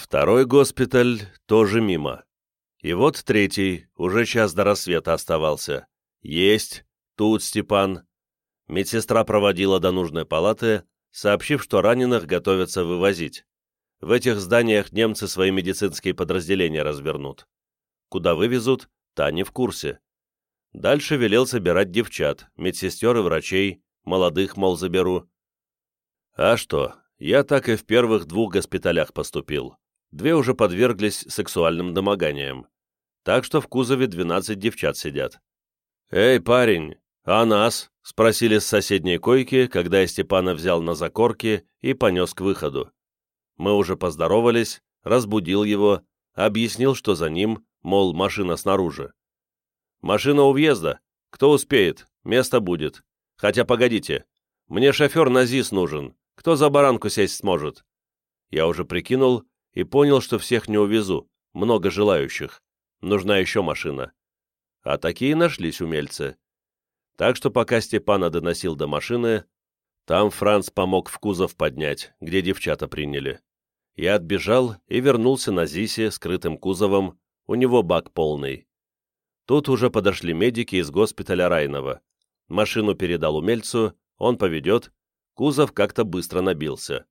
Второй госпиталь тоже мимо. И вот третий, уже час до рассвета оставался. Есть, тут Степан. Медсестра проводила до нужной палаты, сообщив, что раненых готовятся вывозить. В этих зданиях немцы свои медицинские подразделения развернут. Куда вывезут, та не в курсе. Дальше велел собирать девчат, медсестер и врачей, молодых, мол, заберу. А что, я так и в первых двух госпиталях поступил. Две уже подверглись сексуальным домоганиям. Так что в кузове 12 девчат сидят. «Эй, парень, а нас?» — спросили с соседней койки, когда я Степана взял на закорки и понес к выходу. Мы уже поздоровались, разбудил его, объяснил, что за ним, мол, машина снаружи. «Машина у въезда. Кто успеет? Место будет. Хотя погодите, мне шофер на ЗИС нужен. Кто за баранку сесть сможет?» Я уже прикинул и понял, что всех не увезу, много желающих. Нужна еще машина. А такие нашлись умельцы. Так что пока Степана доносил до машины, там Франц помог в кузов поднять, где девчата приняли. Я отбежал и вернулся на ЗИСе, скрытым кузовом, у него бак полный. Тут уже подошли медики из госпиталя Райнова. Машину передал умельцу, он поведет, кузов как-то быстро набился.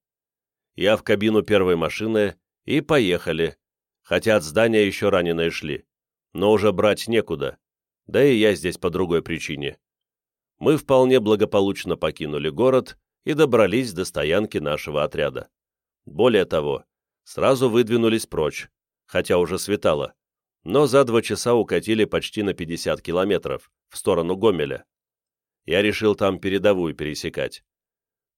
Я в кабину первой машины и поехали, хотя от здания еще раненые шли. Но уже брать некуда, да и я здесь по другой причине мы вполне благополучно покинули город и добрались до стоянки нашего отряда. Более того, сразу выдвинулись прочь, хотя уже светало, но за два часа укатили почти на 50 километров, в сторону Гомеля. Я решил там передовую пересекать.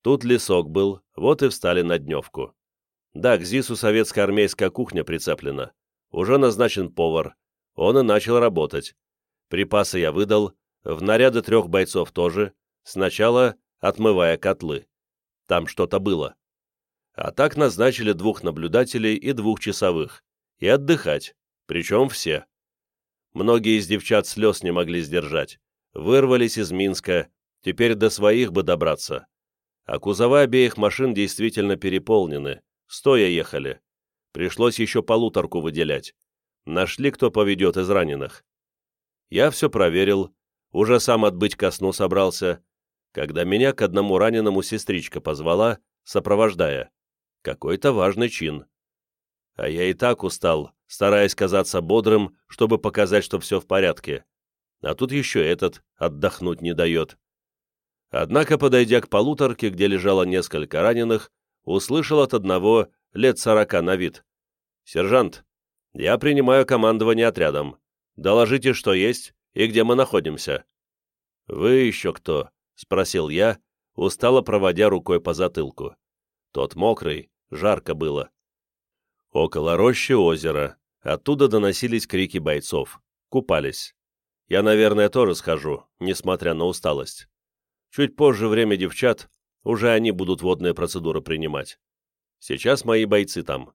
Тут лесок был, вот и встали на дневку. Да, к ЗИСу советская армейская кухня прицеплена. Уже назначен повар. Он и начал работать. Припасы я выдал, в наряды трех бойцов тоже, сначала отмывая котлы. Там что-то было. А так назначили двух наблюдателей и двух часовых. И отдыхать, причем все. Многие из девчат слез не могли сдержать. Вырвались из Минска, теперь до своих бы добраться. А кузова обеих машин действительно переполнены, стоя ехали. Пришлось еще полуторку выделять. Нашли, кто поведет из раненых. Я все проверил, уже сам отбыть ко сну собрался, когда меня к одному раненому сестричка позвала, сопровождая. Какой-то важный чин. А я и так устал, стараясь казаться бодрым, чтобы показать, что все в порядке. А тут еще этот отдохнуть не дает. Однако, подойдя к полуторке, где лежало несколько раненых, услышал от одного лет сорока на вид. «Сержант, я принимаю командование отрядом. Доложите, что есть, и где мы находимся». «Вы еще кто?» — спросил я, устало проводя рукой по затылку. Тот мокрый, жарко было. Около рощи озера. Оттуда доносились крики бойцов. Купались. Я, наверное, тоже схожу, несмотря на усталость. Чуть позже время девчат, уже они будут водные процедуры принимать. Сейчас мои бойцы там.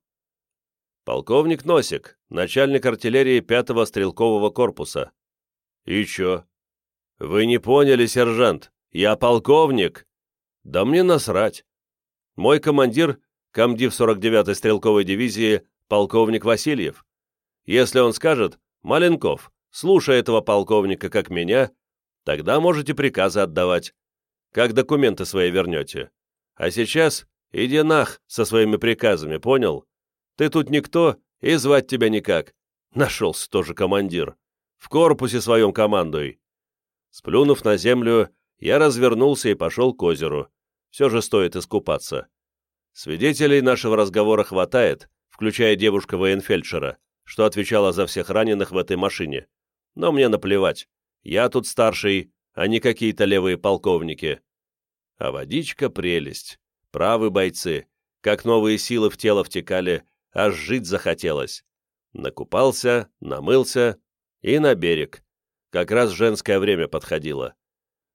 Полковник Носик, начальник артиллерии 5-го стрелкового корпуса. «И чё?» «Вы не поняли, сержант. Я полковник». «Да мне насрать. Мой командир, комдив 49-й стрелковой дивизии, полковник Васильев. Если он скажет, Маленков, слушай этого полковника, как меня, тогда можете приказы отдавать. Как документы свои вернете. А сейчас иди нах со своими приказами, понял? Ты тут никто, и звать тебя никак. Нашелся тоже командир. В корпусе своем командуй!» Сплюнув на землю, я развернулся и пошел к озеру. Все же стоит искупаться. Свидетелей нашего разговора хватает, включая девушка-военфельдшера, что отвечала за всех раненых в этой машине. Но мне наплевать. Я тут старший, а не какие-то левые полковники. А водичка — прелесть. Правы бойцы. Как новые силы в тело втекали, аж жить захотелось. Накупался, намылся и на берег. Как раз женское время подходило.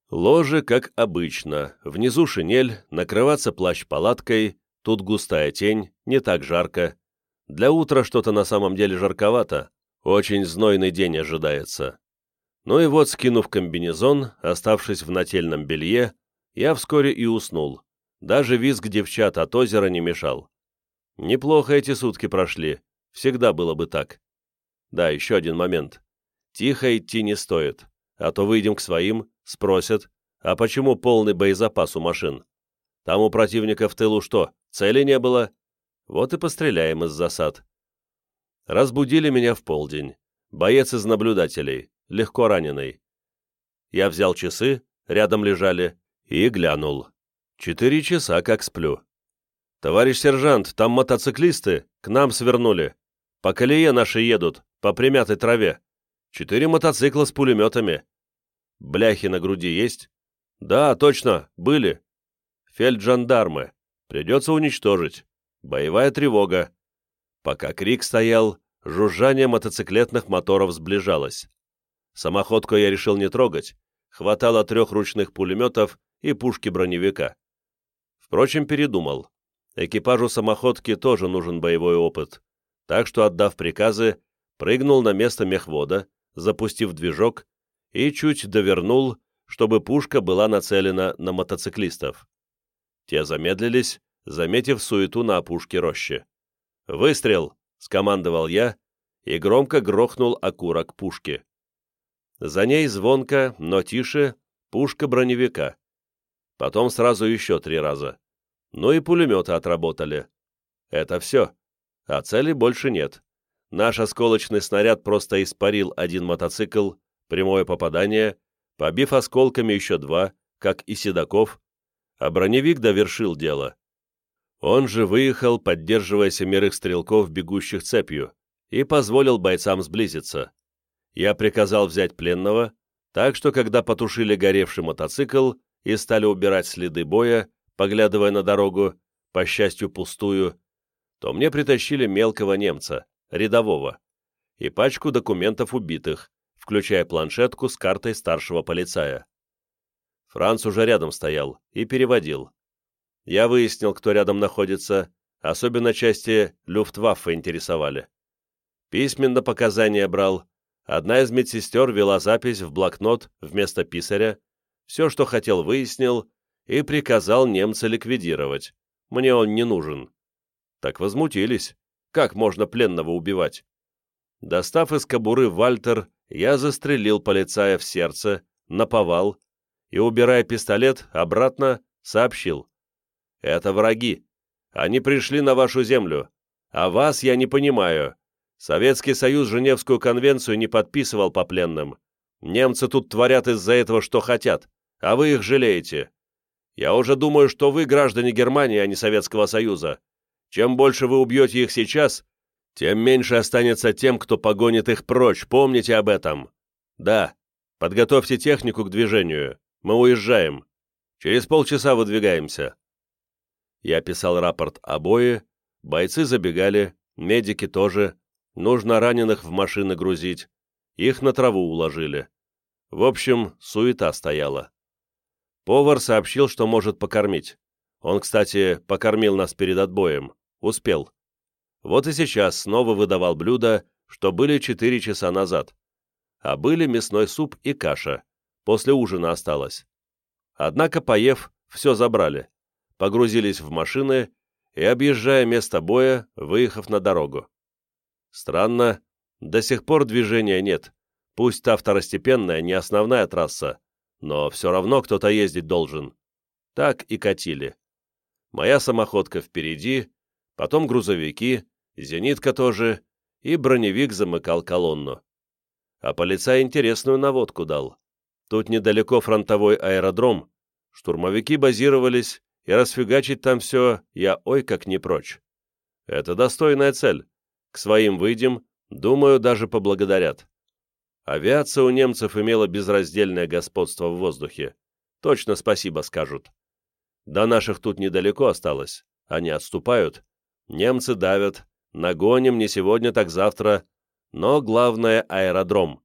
Ложе, как обычно, внизу шинель, накрываться плащ-палаткой, тут густая тень, не так жарко. Для утра что-то на самом деле жарковато, очень знойный день ожидается. Ну и вот, скинув комбинезон, оставшись в нательном белье, я вскоре и уснул. Даже визг девчат от озера не мешал. Неплохо эти сутки прошли. Всегда было бы так. Да, еще один момент. Тихо идти не стоит, а то выйдем к своим, спросят, а почему полный боезапас у машин? Там у противника в тылу что, цели не было? Вот и постреляем из засад. Разбудили меня в полдень. Боец из наблюдателей, легко раненый. Я взял часы, рядом лежали, и глянул. Четыре часа как сплю. «Товарищ сержант, там мотоциклисты, к нам свернули. По колее наши едут, по примятой траве. Четыре мотоцикла с пулеметами. Бляхи на груди есть? Да, точно, были. Фельджандармы. Придется уничтожить. Боевая тревога. Пока крик стоял, жужжание мотоциклетных моторов сближалось. Самоходку я решил не трогать, хватало трех ручных пулеметов и пушки броневика. Впрочем, передумал. Экипажу самоходки тоже нужен боевой опыт, так что, отдав приказы, прыгнул на место мехвода, запустив движок, и чуть довернул, чтобы пушка была нацелена на мотоциклистов. Те замедлились, заметив суету на опушке рощи. «Выстрел!» — скомандовал я, и громко грохнул окурок пушки. За ней звонко, но тише, пушка броневика. Потом сразу еще три раза. Ну и пулеметы отработали. Это все. А цели больше нет. Наш осколочный снаряд просто испарил один мотоцикл, прямое попадание, побив осколками еще два, как и Седаков, а броневик довершил дело. Он же выехал, поддерживая семерых стрелков, бегущих цепью, и позволил бойцам сблизиться. Я приказал взять пленного, так что, когда потушили горевший мотоцикл и стали убирать следы боя, поглядывая на дорогу, по счастью, пустую, то мне притащили мелкого немца, рядового, и пачку документов убитых, включая планшетку с картой старшего полицая. Франц уже рядом стоял и переводил. Я выяснил, кто рядом находится, особенно части Люфтваффе интересовали. Письменно показания брал, одна из медсестер вела запись в блокнот вместо писаря, все, что хотел, выяснил и приказал немца ликвидировать. Мне он не нужен. Так возмутились. Как можно пленного убивать? Достав из кобуры Вальтер, я застрелил полицая в сердце, наповал и, убирая пистолет, обратно сообщил. «Это враги. Они пришли на вашу землю. А вас я не понимаю. Советский Союз Женевскую конвенцию не подписывал по пленным. Немцы тут творят из-за этого, что хотят, а вы их жалеете. Я уже думаю, что вы граждане Германии, а не Советского Союза. Чем больше вы убьете их сейчас, тем меньше останется тем, кто погонит их прочь, помните об этом. Да, подготовьте технику к движению. Мы уезжаем. Через полчаса выдвигаемся. Я писал рапорт обои, бойцы забегали, медики тоже, Нужно раненых в машины грузить. Их на траву уложили. В общем, суета стояла. Повар сообщил, что может покормить. Он, кстати, покормил нас перед отбоем. Успел. Вот и сейчас снова выдавал блюда, что были четыре часа назад. А были мясной суп и каша. После ужина осталось. Однако, поев, все забрали. Погрузились в машины и, объезжая место боя, выехав на дорогу. Странно, до сих пор движения нет. Пусть та второстепенная, не основная трасса, но все равно кто-то ездить должен. Так и катили. Моя самоходка впереди, потом грузовики, зенитка тоже, и броневик замыкал колонну. А полицай интересную наводку дал. Тут недалеко фронтовой аэродром, штурмовики базировались, и расфигачить там все я ой как не прочь. Это достойная цель. К своим выйдем, думаю, даже поблагодарят. Авиация у немцев имела безраздельное господство в воздухе. Точно спасибо скажут. До наших тут недалеко осталось. Они отступают. Немцы давят. Нагоним не сегодня, так завтра. Но главное — аэродром.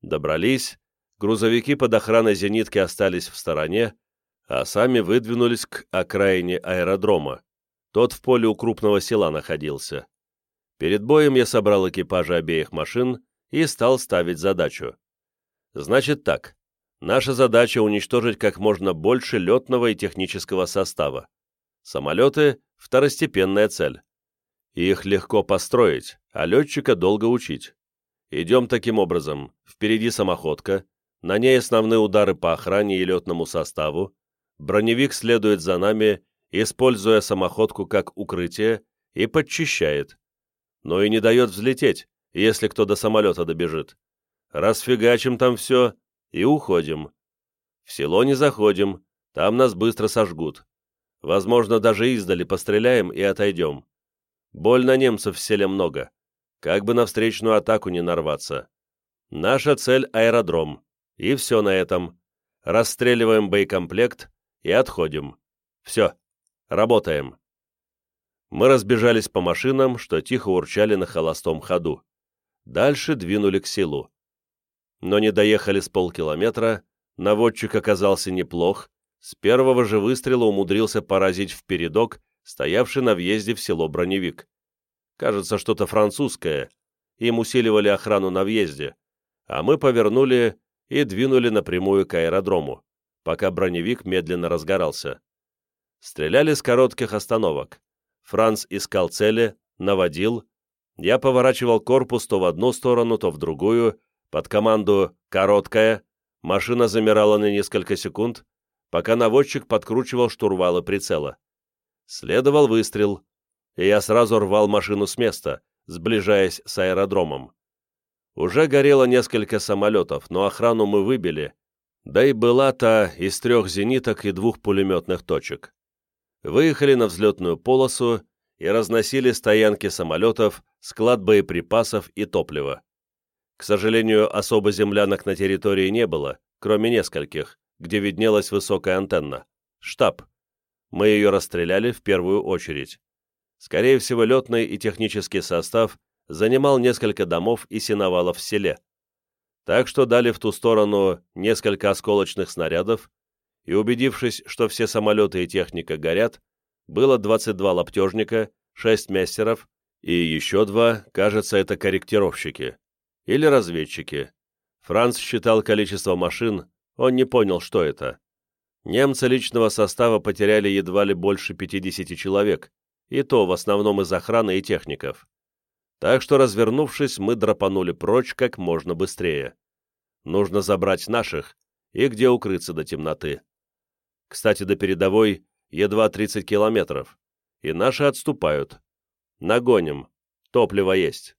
Добрались. Грузовики под охраной зенитки остались в стороне, а сами выдвинулись к окраине аэродрома. Тот в поле у крупного села находился. Перед боем я собрал экипажи обеих машин и стал ставить задачу. Значит так, наша задача уничтожить как можно больше летного и технического состава. Самолеты – второстепенная цель. Их легко построить, а летчика долго учить. Идем таким образом. Впереди самоходка, на ней основные удары по охране и летному составу. Броневик следует за нами, используя самоходку как укрытие, и подчищает. Но и не дает взлететь, если кто до самолета добежит. Расфигачим там все и уходим. В село не заходим, там нас быстро сожгут. Возможно, даже издали постреляем и отойдем. Больно немцев в селе много. Как бы на встречную атаку не нарваться. Наша цель — аэродром. И все на этом. Расстреливаем боекомплект и отходим. Все. Работаем. Мы разбежались по машинам, что тихо урчали на холостом ходу. Дальше двинули к селу. Но не доехали с полкилометра, наводчик оказался неплох, с первого же выстрела умудрился поразить в передок стоявший на въезде в село броневик. Кажется, что-то французское. Им усиливали охрану на въезде, а мы повернули и двинули напрямую к аэродрому, пока броневик медленно разгорался. Стреляли с коротких остановок. Франц искал цели, наводил. Я поворачивал корпус то в одну сторону, то в другую, под команду «короткая». Машина замирала на несколько секунд, пока наводчик подкручивал штурвалы прицела. Следовал выстрел, и я сразу рвал машину с места, сближаясь с аэродромом. Уже горело несколько самолетов, но охрану мы выбили, да и была та из трех зениток и двух пулеметных точек. Выехали на взлетную полосу и разносили стоянки самолетов, склад боеприпасов и топлива. К сожалению, особо землянок на территории не было, кроме нескольких, где виднелась высокая антенна. Штаб. Мы ее расстреляли в первую очередь. Скорее всего, летный и технический состав занимал несколько домов и сеновалов в селе. Так что дали в ту сторону несколько осколочных снарядов, и убедившись, что все самолеты и техника горят, было 22 лаптежника, 6 мессеров и еще два, кажется, это корректировщики. Или разведчики. Франц считал количество машин, он не понял, что это. Немцы личного состава потеряли едва ли больше 50 человек, и то в основном из охраны и техников. Так что, развернувшись, мы драпанули прочь как можно быстрее. Нужно забрать наших, и где укрыться до темноты. Кстати, до передовой едва 30 километров, и наши отступают. Нагоним, топливо есть.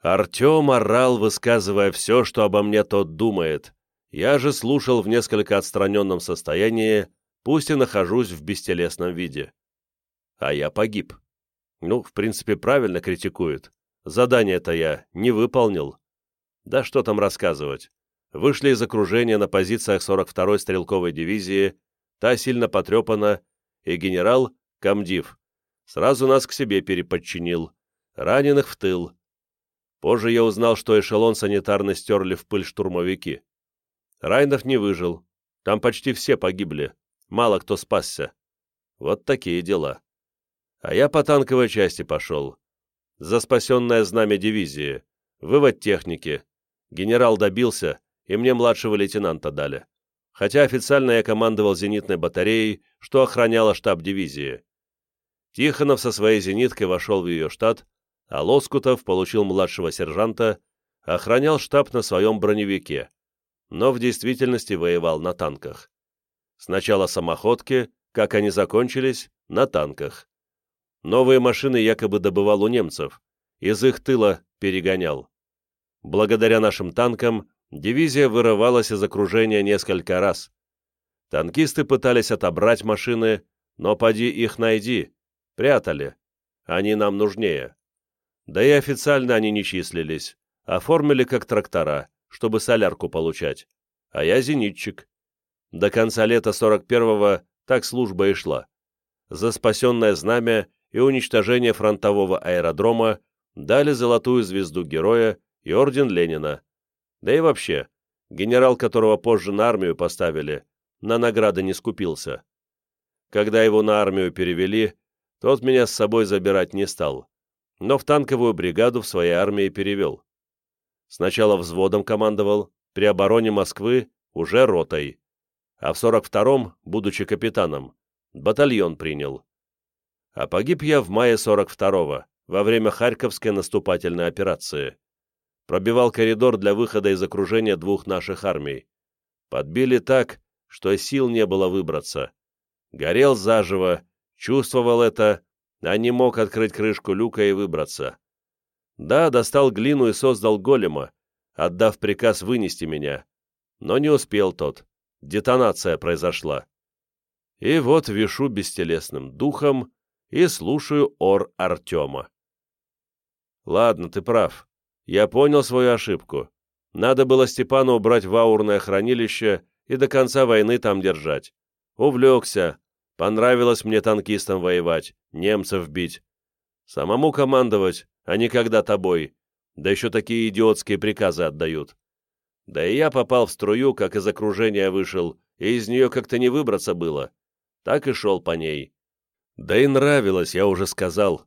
Артем орал, высказывая все, что обо мне тот думает. Я же слушал в несколько отстраненном состоянии, пусть и нахожусь в бестелесном виде. А я погиб. Ну, в принципе, правильно критикует. Задание-то я не выполнил. Да что там рассказывать. Вышли из окружения на позициях 42-й стрелковой дивизии, та сильно потрепана, и генерал, комдив, сразу нас к себе переподчинил, раненых в тыл, Позже я узнал, что эшелон санитарный стерли в пыль штурмовики. Райнов не выжил. Там почти все погибли. Мало кто спасся. Вот такие дела. А я по танковой части пошел. За спасенное знамя дивизии. Вывод техники. Генерал добился, и мне младшего лейтенанта дали. Хотя официально я командовал зенитной батареей, что охраняла штаб дивизии. Тихонов со своей зениткой вошел в ее штат, а Лоскутов получил младшего сержанта, охранял штаб на своем броневике, но в действительности воевал на танках. Сначала самоходки, как они закончились, на танках. Новые машины якобы добывал у немцев, из их тыла перегонял. Благодаря нашим танкам дивизия вырывалась из окружения несколько раз. Танкисты пытались отобрать машины, но поди их найди, прятали. Они нам нужнее. Да и официально они не числились. Оформили как трактора, чтобы солярку получать. А я зенитчик. До конца лета 41-го так служба и шла. За спасенное знамя и уничтожение фронтового аэродрома дали золотую звезду героя и орден Ленина. Да и вообще, генерал, которого позже на армию поставили, на награды не скупился. Когда его на армию перевели, тот меня с собой забирать не стал но в танковую бригаду в своей армии перевел. Сначала взводом командовал, при обороне Москвы уже ротой, а в 42-м, будучи капитаном, батальон принял. А погиб я в мае 42-го, во время Харьковской наступательной операции. Пробивал коридор для выхода из окружения двух наших армий. Подбили так, что сил не было выбраться. Горел заживо, чувствовал это, а не мог открыть крышку люка и выбраться. Да, достал глину и создал голема, отдав приказ вынести меня. Но не успел тот. Детонация произошла. И вот вишу бестелесным духом и слушаю ор Артема. Ладно, ты прав. Я понял свою ошибку. Надо было Степана убрать в аурное хранилище и до конца войны там держать. Увлекся. Понравилось мне танкистам воевать, немцев бить. Самому командовать, а не когда тобой. Да еще такие идиотские приказы отдают. Да и я попал в струю, как из окружения вышел, и из нее как-то не выбраться было. Так и шел по ней. Да и нравилось, я уже сказал.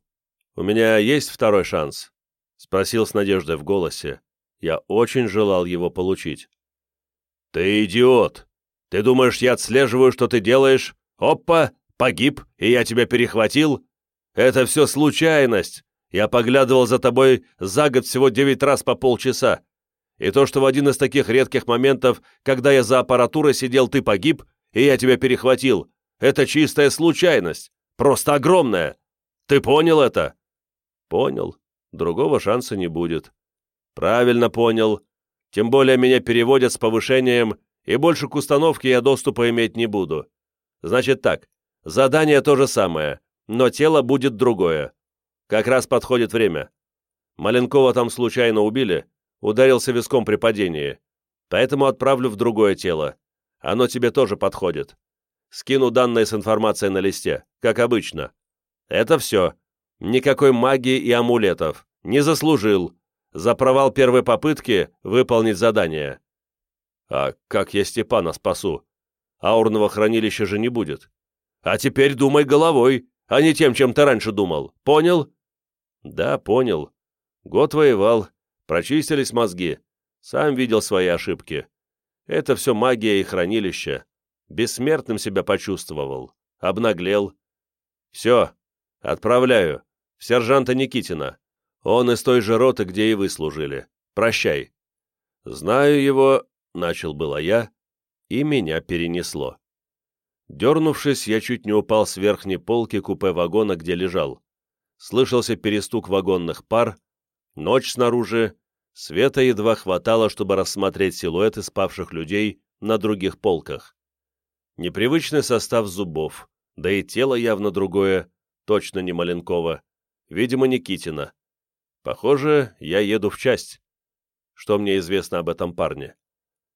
У меня есть второй шанс? Спросил с надеждой в голосе. Я очень желал его получить. «Ты идиот! Ты думаешь, я отслеживаю, что ты делаешь? Опа! Погиб, и я тебя перехватил? Это все случайность! Я поглядывал за тобой за год всего девять раз по полчаса. И то, что в один из таких редких моментов, когда я за аппаратурой сидел, ты погиб, и я тебя перехватил, это чистая случайность, просто огромная. Ты понял это?» «Понял. Другого шанса не будет». «Правильно понял. Тем более меня переводят с повышением, и больше к установке я доступа иметь не буду. Значит так, задание то же самое, но тело будет другое. Как раз подходит время. Маленкова там случайно убили, ударился виском при падении. Поэтому отправлю в другое тело. Оно тебе тоже подходит. Скину данные с информацией на листе, как обычно. Это все. Никакой магии и амулетов. Не заслужил. За провал первой попытки выполнить задание. А как я Степана спасу? Аурного хранилища же не будет. А теперь думай головой, а не тем, чем ты раньше думал. Понял? Да, понял. Год воевал, прочистились мозги. Сам видел свои ошибки. Это все магия и хранилище. Бессмертным себя почувствовал. Обнаглел. Все, отправляю. В сержанта Никитина. Он из той же роты, где и вы служили. Прощай. Знаю его, начал было я, и меня перенесло. Дернувшись, я чуть не упал с верхней полки купе вагона, где лежал слышался перестук вагонных пар, ночь снаружи, света едва хватало, чтобы рассмотреть силуэты спавших людей на других полках. Непривычный состав зубов, да и тело явно другое, точно не Маленкова, видимо, Никитина. Похоже, я еду в часть. Что мне известно об этом парне?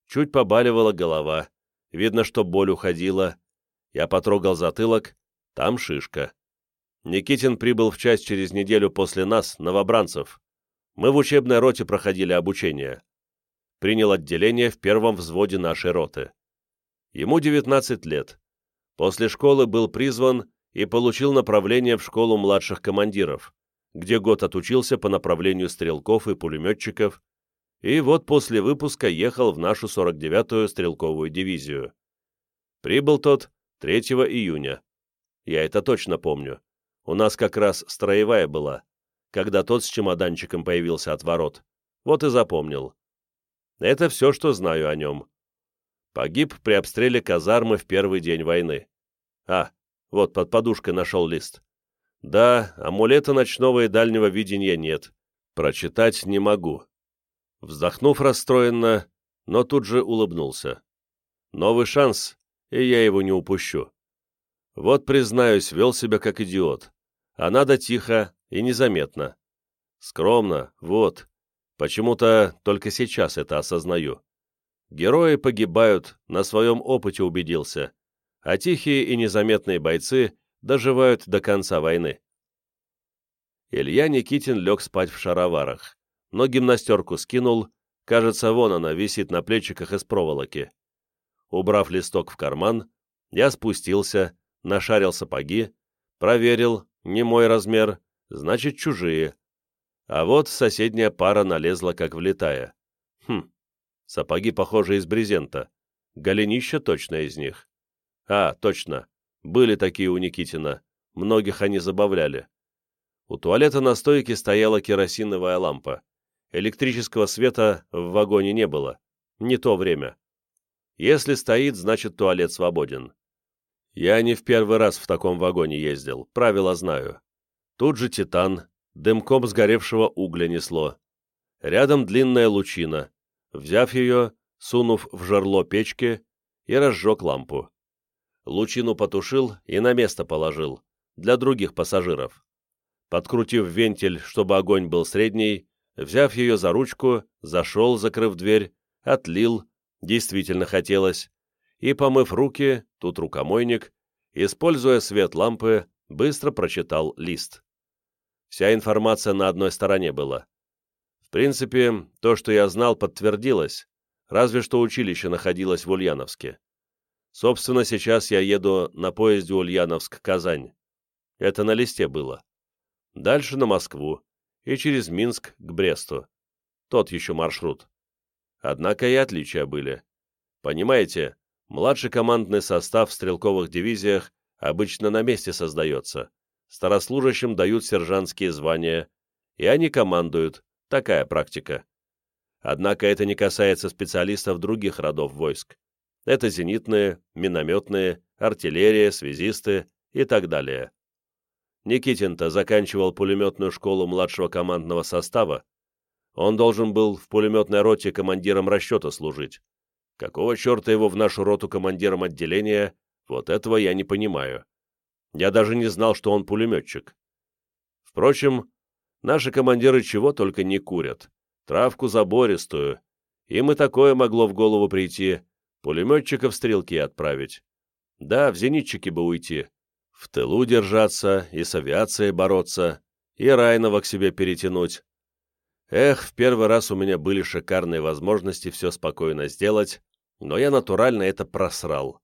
Чуть побаливала голова, видно, что боль уходила. Я потрогал затылок, там шишка. Никитин прибыл в часть через неделю после нас, новобранцев. Мы в учебной роте проходили обучение. Принял отделение в первом взводе нашей роты. Ему 19 лет. После школы был призван и получил направление в школу младших командиров, где год отучился по направлению стрелков и пулеметчиков, и вот после выпуска ехал в нашу 49-ю стрелковую дивизию. Прибыл тот 3 июня. Я это точно помню. У нас как раз строевая была, когда тот с чемоданчиком появился от ворот. Вот и запомнил. Это все, что знаю о нем. Погиб при обстреле казармы в первый день войны. А, вот под подушкой нашел лист. Да, амулета ночного и дальнего видения нет. Прочитать не могу. Вздохнув расстроенно, но тут же улыбнулся. Новый шанс, и я его не упущу. Вот, признаюсь, вел себя как идиот. А надо тихо и незаметно. Скромно, вот. Почему-то только сейчас это осознаю. Герои погибают, на своем опыте убедился, а тихие и незаметные бойцы доживают до конца войны. Илья Никитин лег спать в шароварах, но гимнастерку скинул, кажется, вон она висит на плечиках из проволоки. Убрав листок в карман, я спустился, нашарил сапоги, проверил, не мой размер, значит, чужие. А вот соседняя пара налезла, как влетая. Хм, сапоги, похожи из брезента. Голенища точно из них. А, точно, были такие у Никитина. многих они забавляли. У туалета на стойке стояла керосиновая лампа. Электрического света в вагоне не было. Не то время. Если стоит, значит туалет свободен. Я не в первый раз в таком вагоне ездил, правила знаю. Тут же титан, дымком сгоревшего угля несло. Рядом длинная лучина. Взяв ее, сунув в жерло печки, и разжег лампу. Лучину потушил и на место положил, для других пассажиров. Подкрутив вентиль, чтобы огонь был средний, взяв ее за ручку, зашел, закрыв дверь, отлил, действительно хотелось, и, помыв руки, тут рукомойник, используя свет лампы, быстро прочитал лист. Вся информация на одной стороне была. В принципе, то, что я знал, подтвердилось, разве что училище находилось в Ульяновске. Собственно, сейчас я еду на поезде Ульяновск-Казань. Это на листе было. Дальше на Москву и через Минск к Бресту. Тот еще маршрут. Однако и отличия были. Понимаете, младший командный состав в стрелковых дивизиях обычно на месте создается. Старослужащим дают сержантские звания, и они командуют. Такая практика. Однако это не касается специалистов других родов войск. Это зенитные, минометные, артиллерия, связисты и так далее. Никитин-то заканчивал пулеметную школу младшего командного состава. Он должен был в пулеметной роте командиром расчета служить. Какого черта его в нашу роту командиром отделения, вот этого я не понимаю. Я даже не знал, что он пулеметчик. Впрочем, наши командиры чего только не курят. Травку забористую. Им и такое могло в голову прийти, пулеметчиков стрелки отправить. Да, в зенитчики бы уйти, в тылу держаться и с авиацией бороться, и Райнова к себе перетянуть. Эх, в первый раз у меня были шикарные возможности все спокойно сделать, но я натурально это просрал.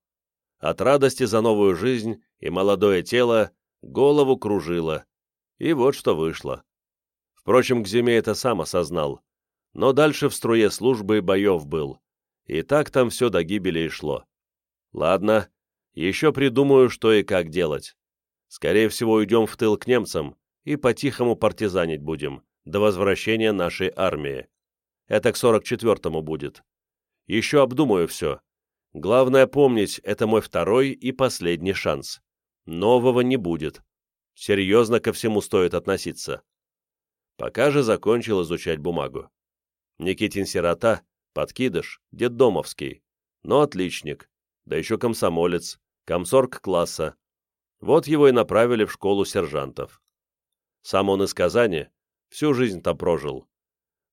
От радости за новую жизнь и молодое тело голову кружило. И вот что вышло. Впрочем, к зиме это сам осознал, но дальше в струе службы и боев был, и так там все до гибели и шло. Ладно, еще придумаю, что и как делать. Скорее всего, уйдем в тыл к немцам и по-тихому партизанить будем, до возвращения нашей армии. Это к 44-му будет. Еще обдумаю все. Главное помнить, это мой второй и последний шанс. Нового не будет. Серьезно ко всему стоит относиться. Пока же закончил изучать бумагу. Никитин сирота, Подкидыш, детдомовский, но отличник, да еще комсомолец, комсорг класса. Вот его и направили в школу сержантов. Сам он из Казани, всю жизнь там прожил.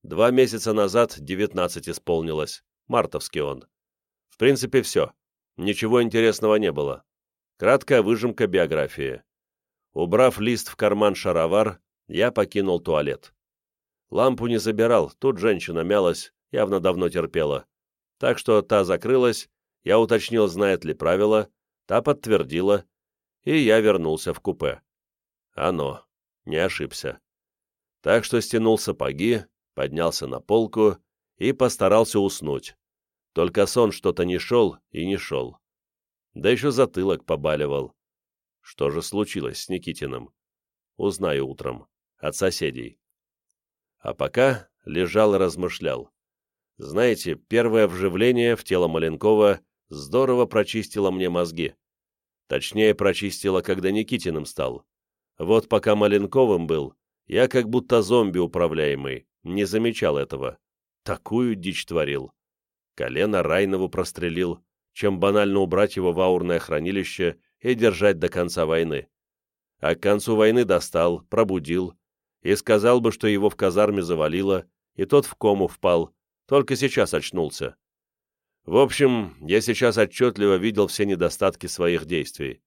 Два месяца назад 19 исполнилось, мартовский он. В принципе, все. Ничего интересного не было. Краткая выжимка биографии. Убрав лист в карман шаровар, я покинул туалет. Лампу не забирал, тут женщина мялась, явно давно терпела. Так что та закрылась, я уточнил, знает ли правила, та подтвердила, и я вернулся в купе. Оно, не ошибся. Так что стянул сапоги, поднялся на полку и постарался уснуть. Только сон что-то не шел и не шел. Да еще затылок побаливал. Что же случилось с Никитиным? Узнаю утром. От соседей. А пока лежал и размышлял. Знаете, первое вживление в тело Маленкова здорово прочистило мне мозги. Точнее, прочистило, когда Никитиным стал. Вот пока Маленковым был, я как будто зомби управляемый, не замечал этого. Такую дичь творил. Колено Райнову прострелил, чем банально убрать его в аурное хранилище и держать до конца войны. А к концу войны достал, пробудил, и сказал бы, что его в казарме завалило, и тот в кому впал, только сейчас очнулся. В общем, я сейчас отчетливо видел все недостатки своих действий.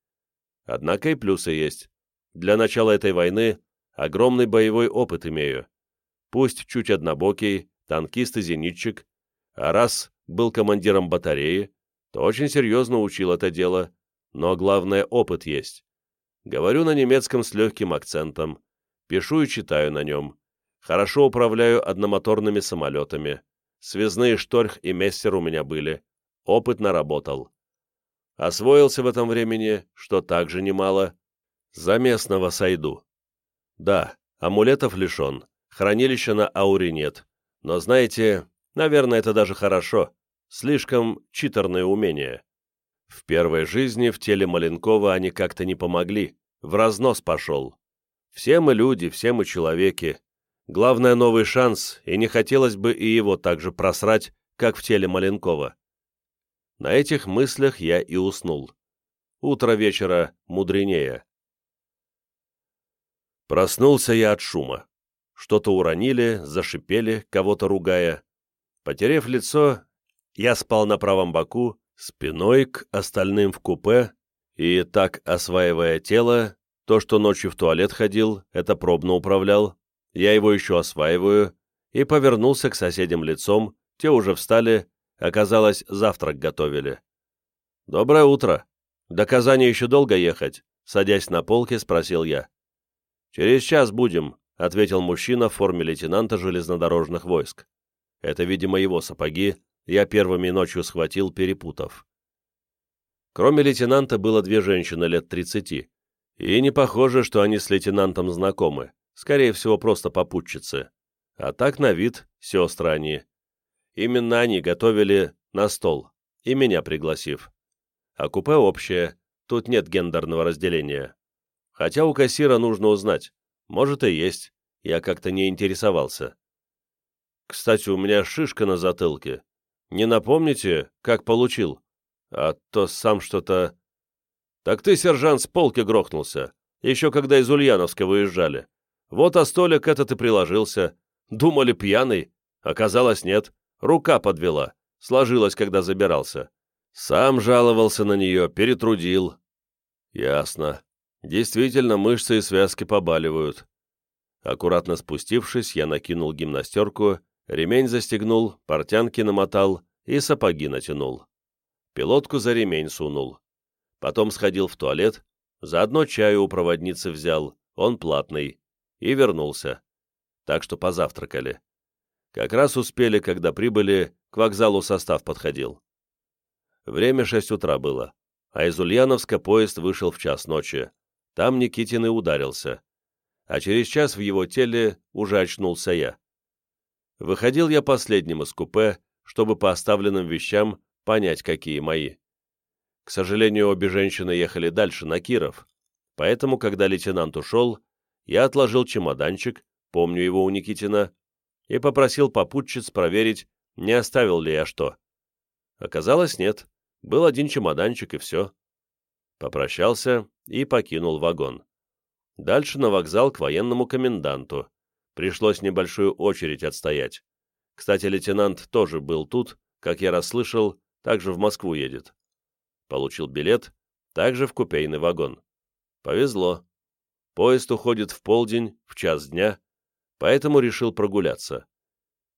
Однако и плюсы есть. Для начала этой войны огромный боевой опыт имею. Пусть чуть однобокий, танкист и зенитчик, а раз был командиром батареи, то очень серьезно учил это дело, но главное опыт есть. Говорю на немецком с легким акцентом, пишу и читаю на нем, хорошо управляю одномоторными самолетами, Связные шторх и мессер у меня были. Опыт наработал. Освоился в этом времени, что также немало. За местного сойду. Да, амулетов лишен, хранилища на ауре нет. Но знаете, наверное, это даже хорошо. Слишком читерное умение. В первой жизни в теле Маленкова они как-то не помогли, в разнос пошел. Все мы люди, все мы человеки. Главное, новый шанс, и не хотелось бы и его так же просрать, как в теле Маленкова. На этих мыслях я и уснул. Утро вечера мудренее. Проснулся я от шума. Что-то уронили, зашипели, кого-то ругая. Потерев лицо, я спал на правом боку, спиной к остальным в купе, и так, осваивая тело, то, что ночью в туалет ходил, это пробно управлял, я его еще осваиваю, и повернулся к соседям лицом, те уже встали, оказалось, завтрак готовили. «Доброе утро. До Казани еще долго ехать?» Садясь на полке, спросил я. «Через час будем», — ответил мужчина в форме лейтенанта железнодорожных войск. Это, видимо, его сапоги, я первыми ночью схватил, перепутав. Кроме лейтенанта было две женщины лет тридцати, и не похоже, что они с лейтенантом знакомы, скорее всего, просто попутчицы. А так на вид сестры они. Именно они готовили на стол, и меня пригласив. А купе общее, тут нет гендерного разделения. Хотя у кассира нужно узнать. Может и есть. Я как-то не интересовался. Кстати, у меня шишка на затылке. Не напомните, как получил? А то сам что-то... Так ты, сержант, с полки грохнулся. Еще когда из Ульяновска выезжали. Вот о столик этот и приложился. Думали, пьяный. Оказалось, нет. Рука подвела. Сложилась, когда забирался. Сам жаловался на нее, перетрудил. Ясно. Действительно, мышцы и связки побаливают. Аккуратно спустившись, я накинул гимнастерку, ремень застегнул, портянки намотал и сапоги натянул. Пилотку за ремень сунул. Потом сходил в туалет, заодно чаю у проводницы взял, он платный, и вернулся. Так что позавтракали. Как раз успели, когда прибыли, к вокзалу состав подходил. Время шесть утра было, а из Ульяновска поезд вышел в час ночи, там Никитин и ударился. А через час в его теле уже очнулся я. Выходил я последним из купе, чтобы по оставленным вещам понять, какие мои. К сожалению, обе женщины ехали дальше, на Киров, поэтому, когда лейтенант ушел, я отложил чемоданчик, помню его у Никитина, и попросил попутчиц проверить, не оставил ли я что. Оказалось, нет, был один чемоданчик и все. Попрощался и покинул вагон. Дальше на вокзал к военному коменданту. Пришлось небольшую очередь отстоять. Кстати, лейтенант тоже был тут, как я расслышал, также в Москву едет. Получил билет, также в купейный вагон. Повезло. Поезд уходит в полдень, в час дня, поэтому решил прогуляться.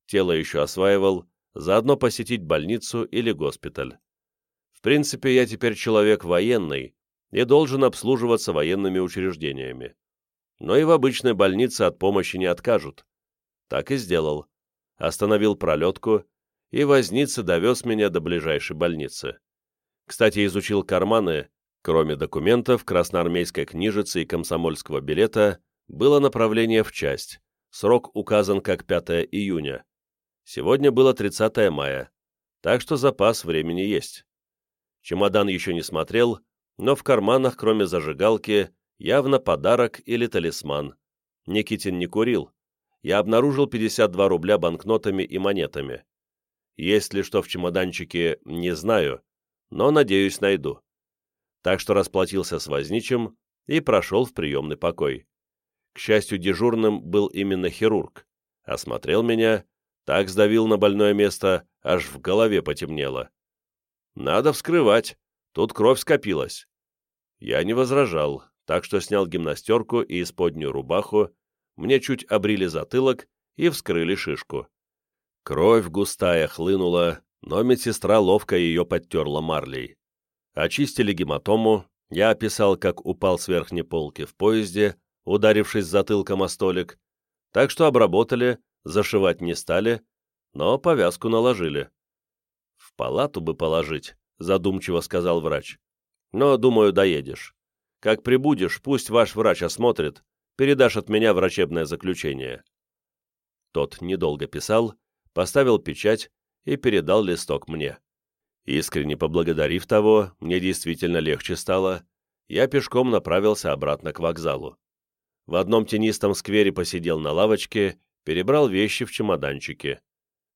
Тело еще осваивал, заодно посетить больницу или госпиталь. В принципе, я теперь человек военный и должен обслуживаться военными учреждениями. Но и в обычной больнице от помощи не откажут. Так и сделал. Остановил пролетку, и возница довез меня до ближайшей больницы. Кстати, изучил карманы, кроме документов, красноармейской книжицы и комсомольского билета, было направление в часть. Срок указан как 5 июня. Сегодня было 30 мая, так что запас времени есть. Чемодан еще не смотрел, но в карманах, кроме зажигалки, явно подарок или талисман. Никитин не курил. Я обнаружил 52 рубля банкнотами и монетами. Есть ли что в чемоданчике, не знаю, но, надеюсь, найду. Так что расплатился с возничим и прошел в приемный покой. К счастью, дежурным был именно хирург. Осмотрел меня, так сдавил на больное место, аж в голове потемнело. Надо вскрывать. Тут кровь скопилась. Я не возражал, так что снял гимнастерку и исподнюю рубаху, мне чуть обрили затылок и вскрыли шишку. Кровь густая хлынула, но медсестра ловко ее подтерла марлей. Очистили гематому, я описал, как упал с верхней полки в поезде, ударившись затылком о столик, так что обработали, зашивать не стали, но повязку наложили. «В палату бы положить», — задумчиво сказал врач. «Но, думаю, доедешь. Как прибудешь, пусть ваш врач осмотрит, передашь от меня врачебное заключение». Тот недолго писал, поставил печать и передал листок мне. Искренне поблагодарив того, мне действительно легче стало, я пешком направился обратно к вокзалу. В одном тенистом сквере посидел на лавочке, перебрал вещи в чемоданчике.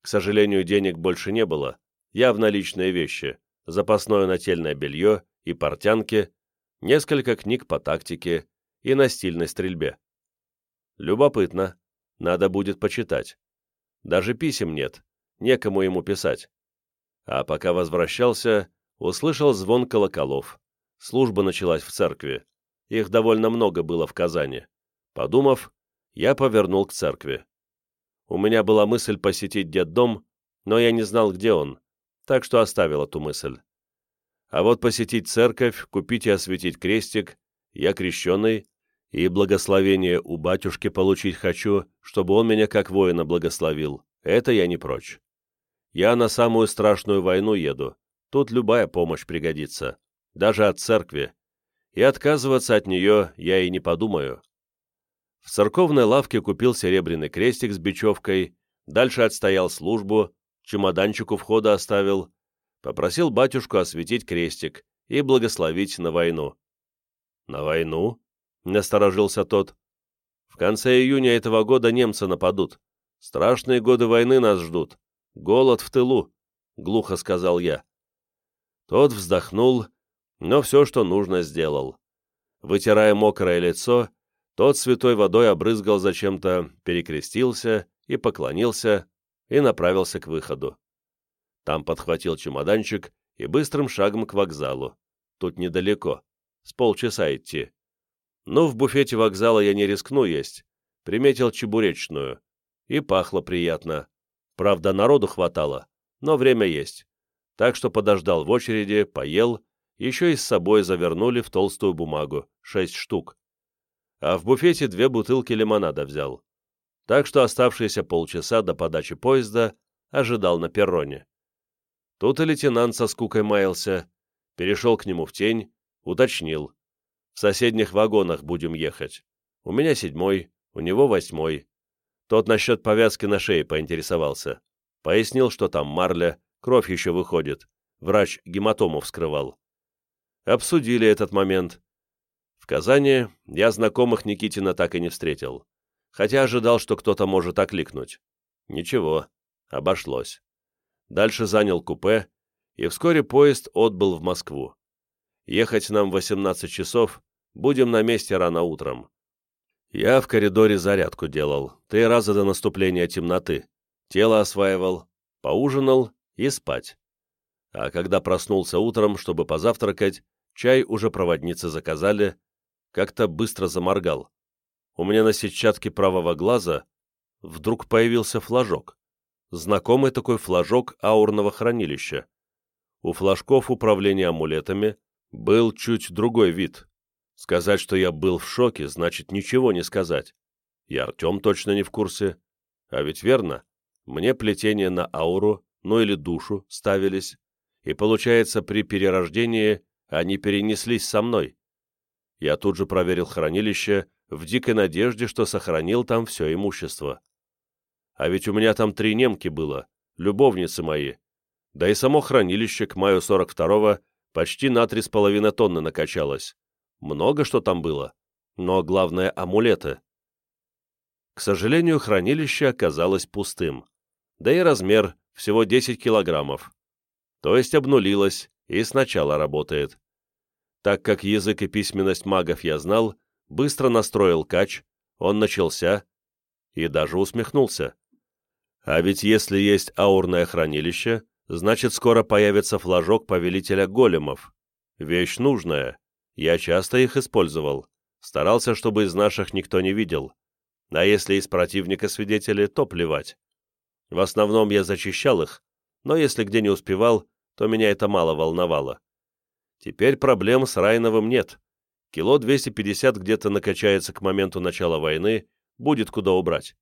К сожалению, денег больше не было, явно личные вещи, запасное нательное белье и портянки, несколько книг по тактике и настильной стрельбе. Любопытно, надо будет почитать. Даже писем нет, некому ему писать. А пока возвращался, услышал звон колоколов. Служба началась в церкви. Их довольно много было в Казани. Подумав, я повернул к церкви. У меня была мысль посетить детдом, но я не знал, где он, так что оставил эту мысль. А вот посетить церковь, купить и осветить крестик, я крещеный, и благословение у батюшки получить хочу, чтобы он меня как воина благословил. Это я не прочь. Я на самую страшную войну еду. Тут любая помощь пригодится. Даже от церкви. И отказываться от нее я и не подумаю. В церковной лавке купил серебряный крестик с бечевкой, дальше отстоял службу, чемоданчик у входа оставил, попросил батюшку осветить крестик и благословить на войну. «На войну?» — насторожился тот. «В конце июня этого года немцы нападут. Страшные годы войны нас ждут. Голод в тылу», — глухо сказал я. Тот вздохнул, но все, что нужно, сделал. Вытирая мокрое лицо, тот святой водой обрызгал зачем-то, перекрестился и поклонился, и направился к выходу. Там подхватил чемоданчик и быстрым шагом к вокзалу. Тут недалеко, с полчаса идти. Но в буфете вокзала я не рискну есть, приметил чебуречную, и пахло приятно. Правда, народу хватало, но время есть. Так что подождал в очереди, поел, еще и с собой завернули в толстую бумагу, шесть штук. А в буфете две бутылки лимонада взял. Так что оставшиеся полчаса до подачи поезда ожидал на перроне. Тут и лейтенант со скукой маялся, перешел к нему в тень, уточнил. В соседних вагонах будем ехать. У меня седьмой, у него восьмой. Тот насчет повязки на шее поинтересовался. Пояснил, что там марля, кровь еще выходит. Врач гематому вскрывал. Обсудили этот момент. В Казани я знакомых Никитина так и не встретил. Хотя ожидал, что кто-то может окликнуть. Ничего, обошлось. Дальше занял купе, и вскоре поезд отбыл в Москву. Ехать нам 18 часов, будем на месте рано утром. Я в коридоре зарядку делал, три раза до наступления темноты. Тело осваивал, поужинал и спать. А когда проснулся утром, чтобы позавтракать, чай уже проводницы заказали, как-то быстро заморгал. У меня на сетчатке правого глаза вдруг появился флажок. Знакомый такой флажок аурного хранилища. У флажков управления амулетами был чуть другой вид, Сказать, что я был в шоке, значит ничего не сказать. И Артем точно не в курсе. А ведь верно, мне плетение на ауру, ну или душу, ставились, и получается, при перерождении они перенеслись со мной. Я тут же проверил хранилище, в дикой надежде, что сохранил там все имущество. А ведь у меня там три немки было, любовницы мои. Да и само хранилище к маю 42-го почти на три с половиной тонны накачалось. Много что там было, но главное — амулеты. К сожалению, хранилище оказалось пустым, да и размер всего 10 килограммов. То есть обнулилось и сначала работает. Так как язык и письменность магов я знал, быстро настроил кач, он начался и даже усмехнулся. А ведь если есть аурное хранилище, значит скоро появится флажок повелителя големов. Вещь нужная. Я часто их использовал. Старался, чтобы из наших никто не видел. А если из противника свидетели, то плевать. В основном я зачищал их, но если где не успевал, то меня это мало волновало. Теперь проблем с Райновым нет. Кило 250 где-то накачается к моменту начала войны, будет куда убрать.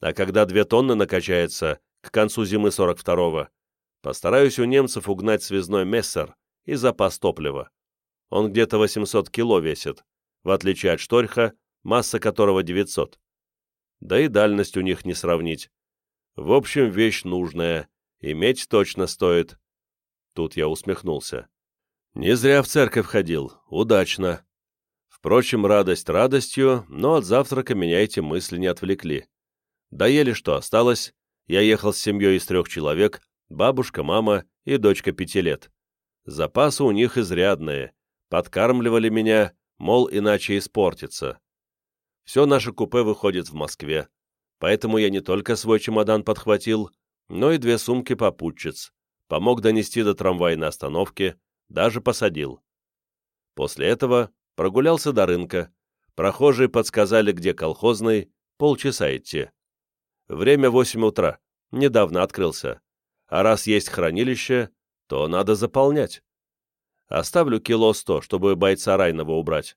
А когда две тонны накачается, к концу зимы 42-го, постараюсь у немцев угнать связной мессер и запас топлива. Он где-то 800 кило весит, в отличие от Шторха, масса которого 900. Да и дальность у них не сравнить. В общем, вещь нужная, иметь точно стоит. Тут я усмехнулся. Не зря в церковь ходил, удачно. Впрочем, радость радостью, но от завтрака меня эти мысли не отвлекли. Доели, что осталось. Я ехал с семьей из трех человек, бабушка, мама и дочка пяти лет. Запасы у них изрядные. Подкармливали меня, мол, иначе испортится. Все наше купе выходит в Москве, поэтому я не только свой чемодан подхватил, но и две сумки попутчиц, помог донести до трамвайной остановки, даже посадил. После этого прогулялся до рынка, прохожие подсказали, где колхозный, полчаса идти. Время 8 утра, недавно открылся, а раз есть хранилище, то надо заполнять. Оставлю кило сто, чтобы бойца Райнова убрать.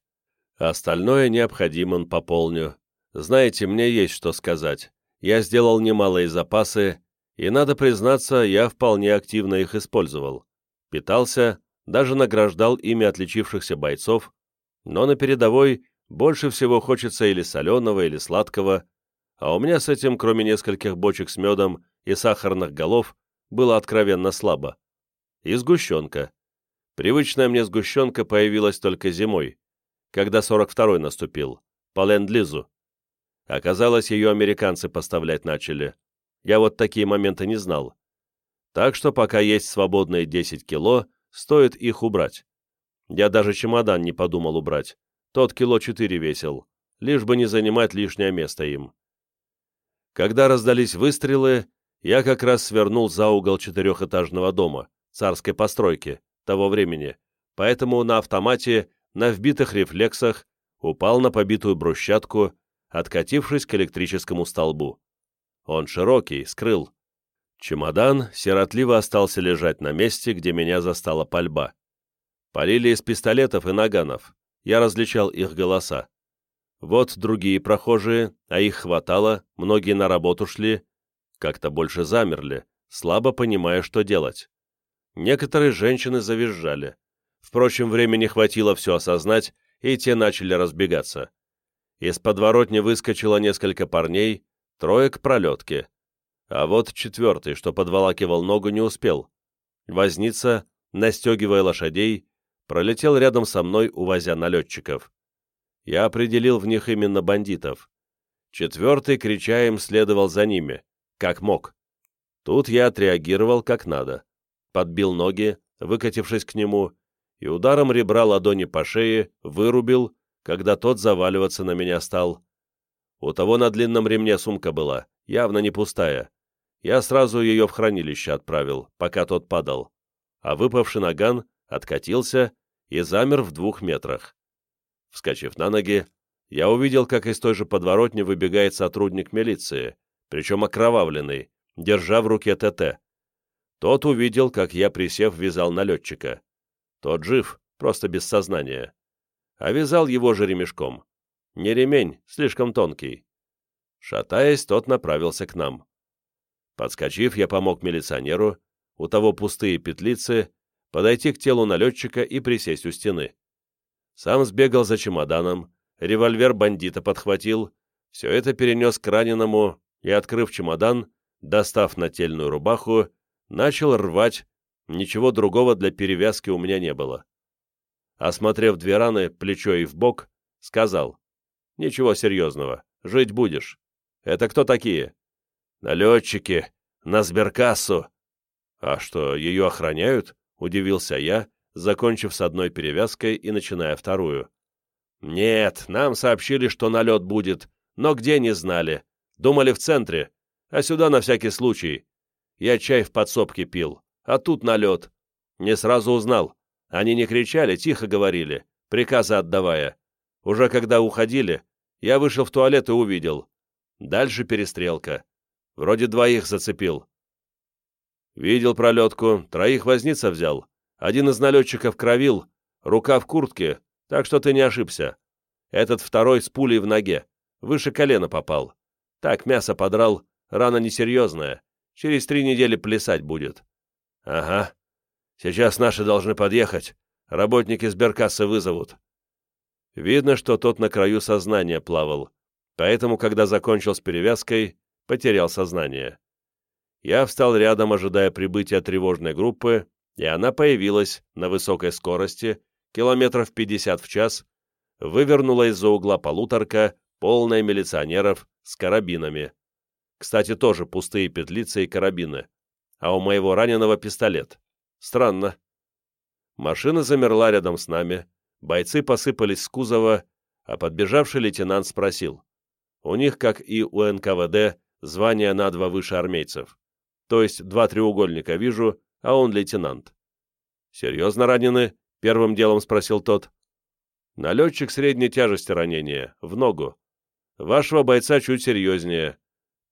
Остальное необходимым пополню. Знаете, мне есть что сказать. Я сделал немалые запасы, и, надо признаться, я вполне активно их использовал. Питался, даже награждал ими отличившихся бойцов, но на передовой больше всего хочется или соленого, или сладкого, а у меня с этим, кроме нескольких бочек с медом и сахарных голов, было откровенно слабо. И сгущенка. Привычная мне сгущенка появилась только зимой, когда 42-й наступил, по ленд-лизу. Оказалось, ее американцы поставлять начали. Я вот такие моменты не знал. Так что пока есть свободные 10 кило, стоит их убрать. Я даже чемодан не подумал убрать. Тот кило 4 весил, лишь бы не занимать лишнее место им. Когда раздались выстрелы, я как раз свернул за угол четырехэтажного дома, царской постройки, того времени, поэтому на автомате, на вбитых рефлексах, упал на побитую брусчатку, откатившись к электрическому столбу. Он широкий, скрыл. Чемодан сиротливо остался лежать на месте, где меня застала пальба. Полили из пистолетов и наганов. Я различал их голоса. Вот другие прохожие, а их хватало, многие на работу шли, как-то больше замерли, слабо понимая, что делать. Некоторые женщины завизжали. Впрочем, времени хватило все осознать, и те начали разбегаться. Из подворотни выскочило несколько парней, трое к пролетке. А вот четвертый, что подволакивал ногу, не успел. Возница, настегивая лошадей, пролетел рядом со мной, увозя налетчиков. Я определил в них именно бандитов. Четвертый, крича им, следовал за ними, как мог. Тут я отреагировал как надо. Подбил ноги, выкатившись к нему, и ударом ребра ладони по шее вырубил, когда тот заваливаться на меня стал. У того на длинном ремне сумка была, явно не пустая. Я сразу ее в хранилище отправил, пока тот падал. А выпавший наган откатился и замер в двух метрах. Вскочив на ноги, я увидел, как из той же подворотни выбегает сотрудник милиции, причем окровавленный, держа в руке ТТ. Тот увидел, как я, присев, вязал налетчика. Тот жив, просто без сознания. А вязал его же ремешком. Не ремень, слишком тонкий. Шатаясь, тот направился к нам. Подскочив, я помог милиционеру, у того пустые петлицы, подойти к телу налетчика и присесть у стены. Сам сбегал за чемоданом, револьвер бандита подхватил, все это перенес к раненому и, открыв чемодан, достав нательную рубаху, начал рвать, ничего другого для перевязки у меня не было. Осмотрев две раны, плечо и в бок, сказал, Ничего серьезного. Жить будешь. Это кто такие? Налетчики. На сберкассу. А что, ее охраняют? Удивился я, закончив с одной перевязкой и начиная вторую. Нет, нам сообщили, что налет будет, но где не знали. Думали в центре, а сюда на всякий случай. Я чай в подсобке пил, а тут налет. Не сразу узнал. Они не кричали, тихо говорили, приказы отдавая. Уже когда уходили, я вышел в туалет и увидел. Дальше перестрелка. Вроде двоих зацепил. Видел пролетку, троих возница взял. Один из налетчиков кровил, рука в куртке, так что ты не ошибся. Этот второй с пулей в ноге, выше колена попал. Так, мясо подрал, рана несерьезная. Через три недели плясать будет. Ага. Сейчас наши должны подъехать. работники сберкассы вызовут». Видно, что тот на краю сознания плавал, поэтому, когда закончил с перевязкой, потерял сознание. Я встал рядом, ожидая прибытия тревожной группы, и она появилась на высокой скорости, километров 50 в час, вывернула из-за угла полуторка, полная милиционеров, с карабинами. Кстати, тоже пустые петлицы и карабины. А у моего раненого пистолет. Странно. Машина замерла рядом с нами, бойцы посыпались с кузова, а подбежавший лейтенант спросил. У них, как и у НКВД, звание на два выше армейцев. То есть два треугольника вижу, а он лейтенант. «Серьезно ранены?» — первым делом спросил тот. «Налетчик средней тяжести ранения, в ногу. Вашего бойца чуть серьезнее.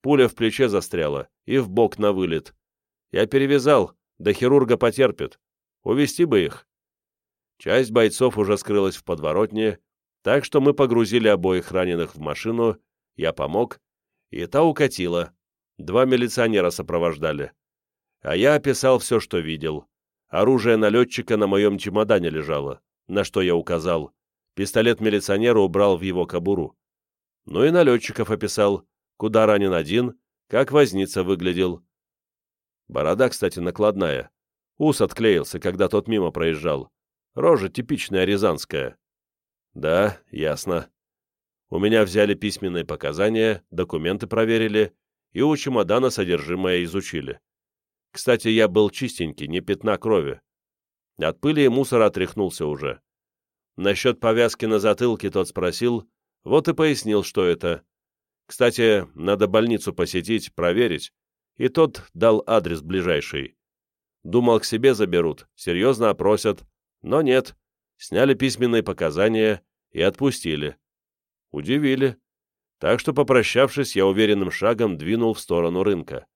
Пуля в плече застряла и в бок на вылет. Я перевязал, до хирурга потерпит. Увести бы их». Часть бойцов уже скрылась в подворотне, так что мы погрузили обоих раненых в машину, я помог, и та укатила. Два милиционера сопровождали. А я описал все, что видел. Оружие налетчика на моем чемодане лежало, на что я указал. Пистолет милиционера убрал в его кобуру. Ну и налетчиков описал, куда ранен один, как возница выглядел. Борода, кстати, накладная. Ус отклеился, когда тот мимо проезжал. Рожа типичная рязанская. Да, ясно. У меня взяли письменные показания, документы проверили, и у чемодана содержимое изучили. Кстати, я был чистенький, не пятна крови. От пыли и мусора отряхнулся уже. Насчет повязки на затылке тот спросил, вот и пояснил, что это. Кстати, надо больницу посетить, проверить, и тот дал адрес ближайший. Думал, к себе заберут, серьезно опросят, но нет, сняли письменные показания и отпустили. Удивили. Так что, попрощавшись, я уверенным шагом двинул в сторону рынка.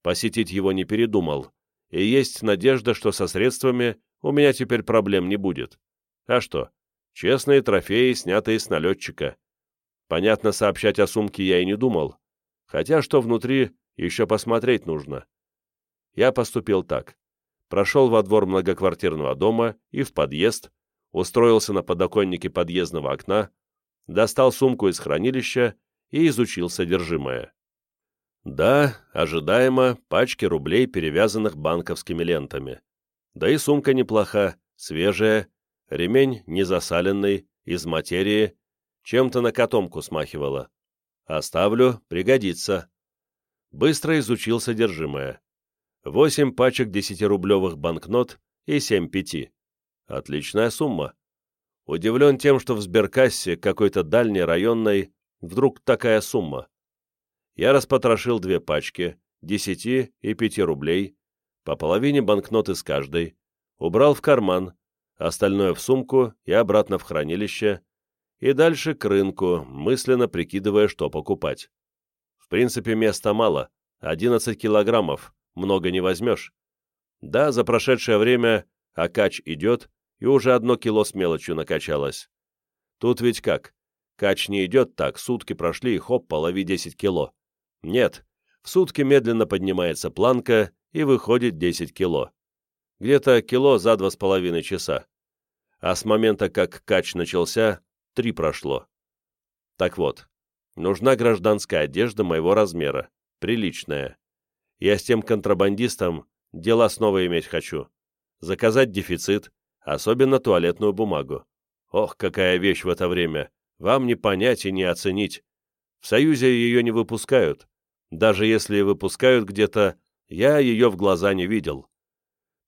Посетить его не передумал, и есть надежда, что со средствами у меня теперь проблем не будет. А что? Честные трофеи, снятые с налетчика. Понятно, сообщать о сумке я и не думал. Хотя что внутри, еще посмотреть нужно. Я поступил так. Прошел во двор многоквартирного дома и в подъезд, устроился на подоконнике подъездного окна, достал сумку из хранилища и изучил содержимое. Да, ожидаемо, пачки рублей, перевязанных банковскими лентами. Да и сумка неплоха, свежая, ремень незасаленный, из материи, чем-то на котомку смахивала. Оставлю, пригодится. Быстро изучил содержимое. Восемь пачек десятирублевых банкнот и семь пяти. Отличная сумма. Удивлен тем, что в сберкассе какой-то дальней районной вдруг такая сумма я распотрошил две пачки, десяти и пяти рублей, по половине банкноты с каждой, убрал в карман, остальное в сумку и обратно в хранилище, и дальше к рынку, мысленно прикидывая, что покупать. В принципе, места мало, 11 килограммов, много не возьмешь. Да, за прошедшее время акач идет, и уже одно кило с мелочью накачалось. Тут ведь как? Кач не идет так, сутки прошли, и хоп, полови 10 кило. Нет, в сутки медленно поднимается планка и выходит 10 кило. Где-то кило за два с половиной часа. А с момента, как кач начался, три прошло. Так вот, нужна гражданская одежда моего размера, приличная. Я с тем контрабандистом дела снова иметь хочу. Заказать дефицит, особенно туалетную бумагу. Ох, какая вещь в это время, вам не понять и не оценить. В Союзе ее не выпускают. Даже если выпускают где-то, я ее в глаза не видел.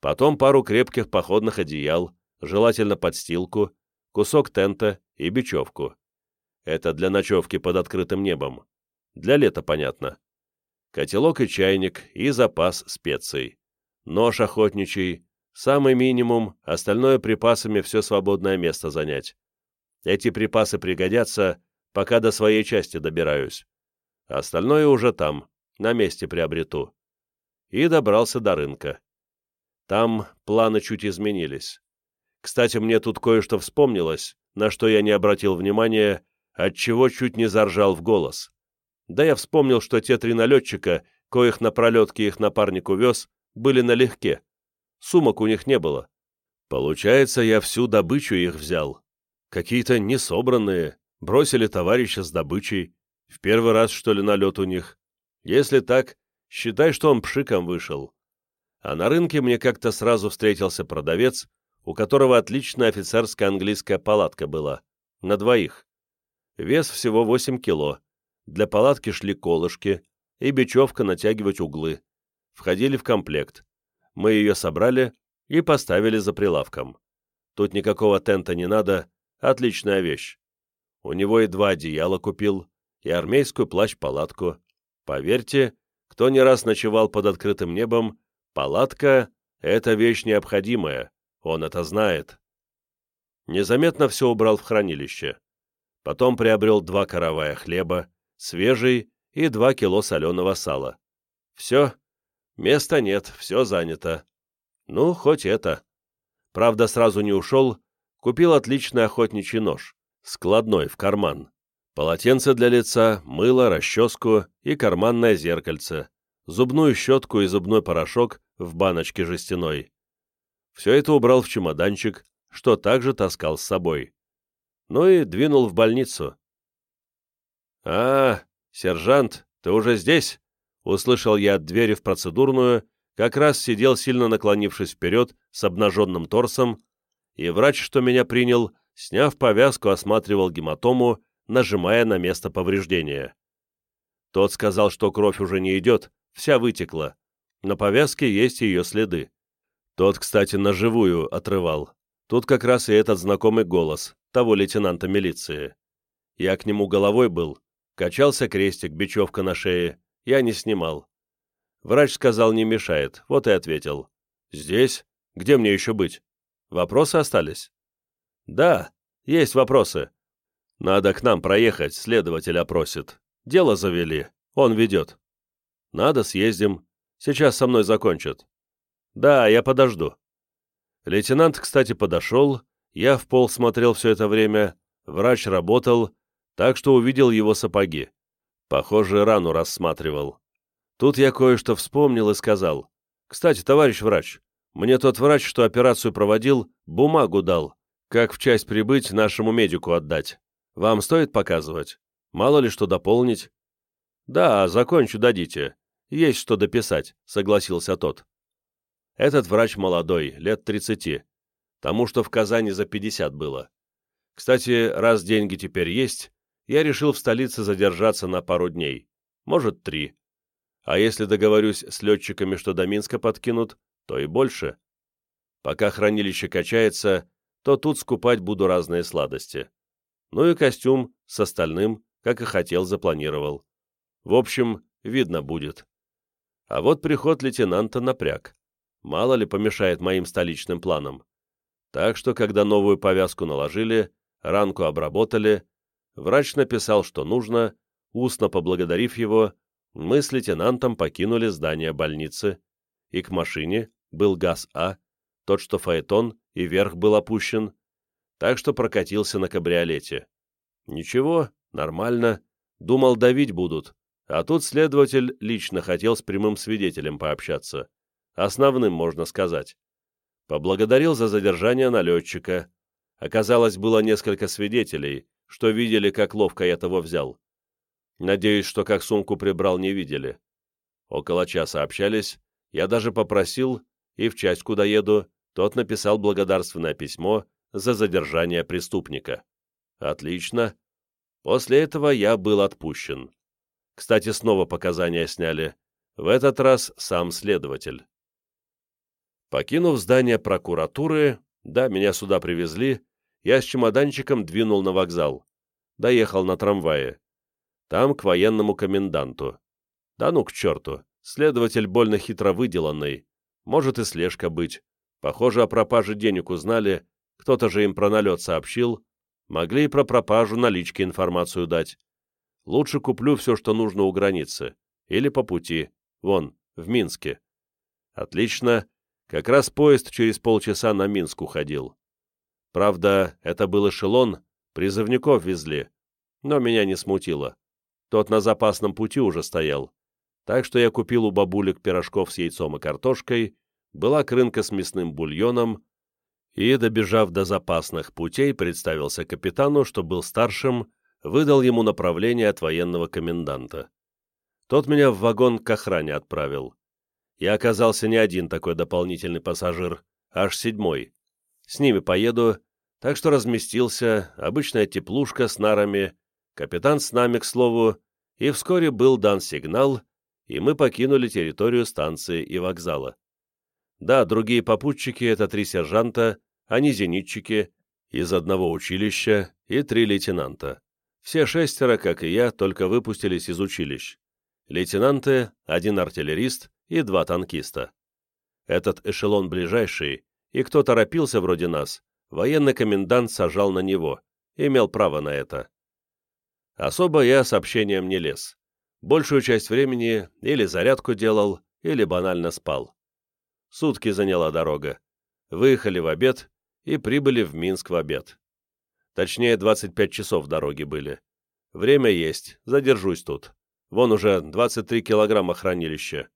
Потом пару крепких походных одеял, желательно подстилку, кусок тента и бечевку. Это для ночевки под открытым небом. Для лета, понятно. Котелок и чайник и запас специй. Нож охотничий, самый минимум, остальное припасами все свободное место занять. Эти припасы пригодятся, пока до своей части добираюсь. Остальное уже там, на месте приобрету. И добрался до рынка. Там планы чуть изменились. Кстати, мне тут кое-что вспомнилось, на что я не обратил внимания, отчего чуть не заржал в голос. Да я вспомнил, что те три налетчика, коих на пролетке их напарник увез, были налегке. Сумок у них не было. Получается, я всю добычу их взял. Какие-то несобранные, бросили товарища с добычей. В первый раз, что ли, налет у них. Если так, считай, что он пшиком вышел. А на рынке мне как-то сразу встретился продавец, у которого отличная офицерская английская палатка была. На двоих. Вес всего 8 кило. Для палатки шли колышки и бечевка натягивать углы. Входили в комплект. Мы ее собрали и поставили за прилавком. Тут никакого тента не надо, отличная вещь. У него и два одеяла купил, и армейскую плащ-палатку. Поверьте, кто не раз ночевал под открытым небом, палатка — это вещь необходимая, он это знает. Незаметно все убрал в хранилище. Потом приобрел два каравая хлеба, свежий и два кило соленого сала. Все, места нет, все занято. Ну, хоть это. Правда, сразу не ушел, купил отличный охотничий нож, складной, в карман. Полотенце для лица, мыло, расческу и карманное зеркальце, зубную щетку и зубной порошок в баночке жестяной. Все это убрал в чемоданчик, что также таскал с собой. Ну и двинул в больницу. «А, сержант, ты уже здесь?» — услышал я от двери в процедурную как раз сидел, сильно наклонившись вперед, с обнаженным торсом, и врач, что меня принял, сняв повязку, осматривал гематому, нажимая на место повреждения. Тот сказал, что кровь уже не идет, вся вытекла. На повязке есть ее следы. Тот, кстати, на живую отрывал. Тут как раз и этот знакомый голос, того лейтенанта милиции. Я к нему головой был, качался крестик, бечевка на шее, я не снимал. Врач сказал, не мешает, вот и ответил. «Здесь? Где мне еще быть? Вопросы остались?» «Да, есть вопросы. Надо к нам проехать, следователь опросит. Дело завели, он ведет. Надо, съездим. Сейчас со мной закончат. Да, я подожду». Лейтенант, кстати, подошел, я в пол смотрел все это время, врач работал, так что увидел его сапоги. Похоже, рану рассматривал. Тут я кое-что вспомнил и сказал. «Кстати, товарищ врач, мне тот врач, что операцию проводил, бумагу дал. Как в часть прибыть, нашему медику отдать. Вам стоит показывать? Мало ли что дополнить?» «Да, закончу, дадите. Есть что дописать», — согласился тот. Этот врач молодой, лет 30. Тому, что в Казани за 50 было. Кстати, раз деньги теперь есть, я решил в столице задержаться на пару дней. Может, три. А если договорюсь с летчиками, что до Минска подкинут, то и больше. Пока хранилище качается, то тут скупать буду разные сладости. Ну и костюм с остальным, как и хотел, запланировал. В общем, видно будет. А вот приход лейтенанта напряг. Мало ли помешает моим столичным планам. Так что, когда новую повязку наложили, ранку обработали, врач написал, что нужно, устно поблагодарив его, мы с лейтенантом покинули здание больницы, и к машине был ГАЗ-А, тот, что фаэтон, и верх был опущен, так что прокатился на кабриолете. Ничего, нормально, думал, давить будут, а тут следователь лично хотел с прямым свидетелем пообщаться, основным, можно сказать. Поблагодарил за задержание налетчика. Оказалось, было несколько свидетелей, что видели, как ловко я того взял. Надеюсь, что как сумку прибрал, не видели. Около часа общались, я даже попросил, и в часть, куда еду, тот написал благодарственное письмо за задержание преступника. Отлично. После этого я был отпущен. Кстати, снова показания сняли. В этот раз сам следователь. Покинув здание прокуратуры, да, меня сюда привезли, я с чемоданчиком двинул на вокзал. Доехал на трамвае. Там к военному коменданту. Да ну к черту, следователь больно хитро выделанный. Может и слежка быть. Похоже, о пропаже денег узнали, кто-то же им про налет сообщил. Могли и про пропажу налички информацию дать. Лучше куплю все, что нужно у границы. Или по пути. Вон, в Минске. Отлично. Как раз поезд через полчаса на Минск уходил. Правда, это был эшелон, призывников везли. Но меня не смутило. Тот на запасном пути уже стоял. Так что я купил у бабулек пирожков с яйцом и картошкой, была крынка с мясным бульоном, и, добежав до запасных путей, представился капитану, что был старшим, выдал ему направление от военного коменданта. Тот меня в вагон к охране отправил. Я оказался не один такой дополнительный пассажир, аж седьмой. С ними поеду, так что разместился, обычная теплушка с нарами, капитан с нами, к слову, и вскоре был дан сигнал, и мы покинули территорию станции и вокзала. Да, другие попутчики — это три сержанта, они зенитчики, из одного училища и три лейтенанта. Все шестеро, как и я, только выпустились из училищ. Лейтенанты, один артиллерист и два танкиста. Этот эшелон ближайший, и кто торопился вроде нас, военный комендант сажал на него, имел право на это. Особо я сообщением не лез. Большую часть времени или зарядку делал, или банально спал. Сутки заняла дорога. Выехали в обед и прибыли в Минск в обед. Точнее, 25 часов дороги были. Время есть, задержусь тут. Вон уже 23 килограмма хранилища.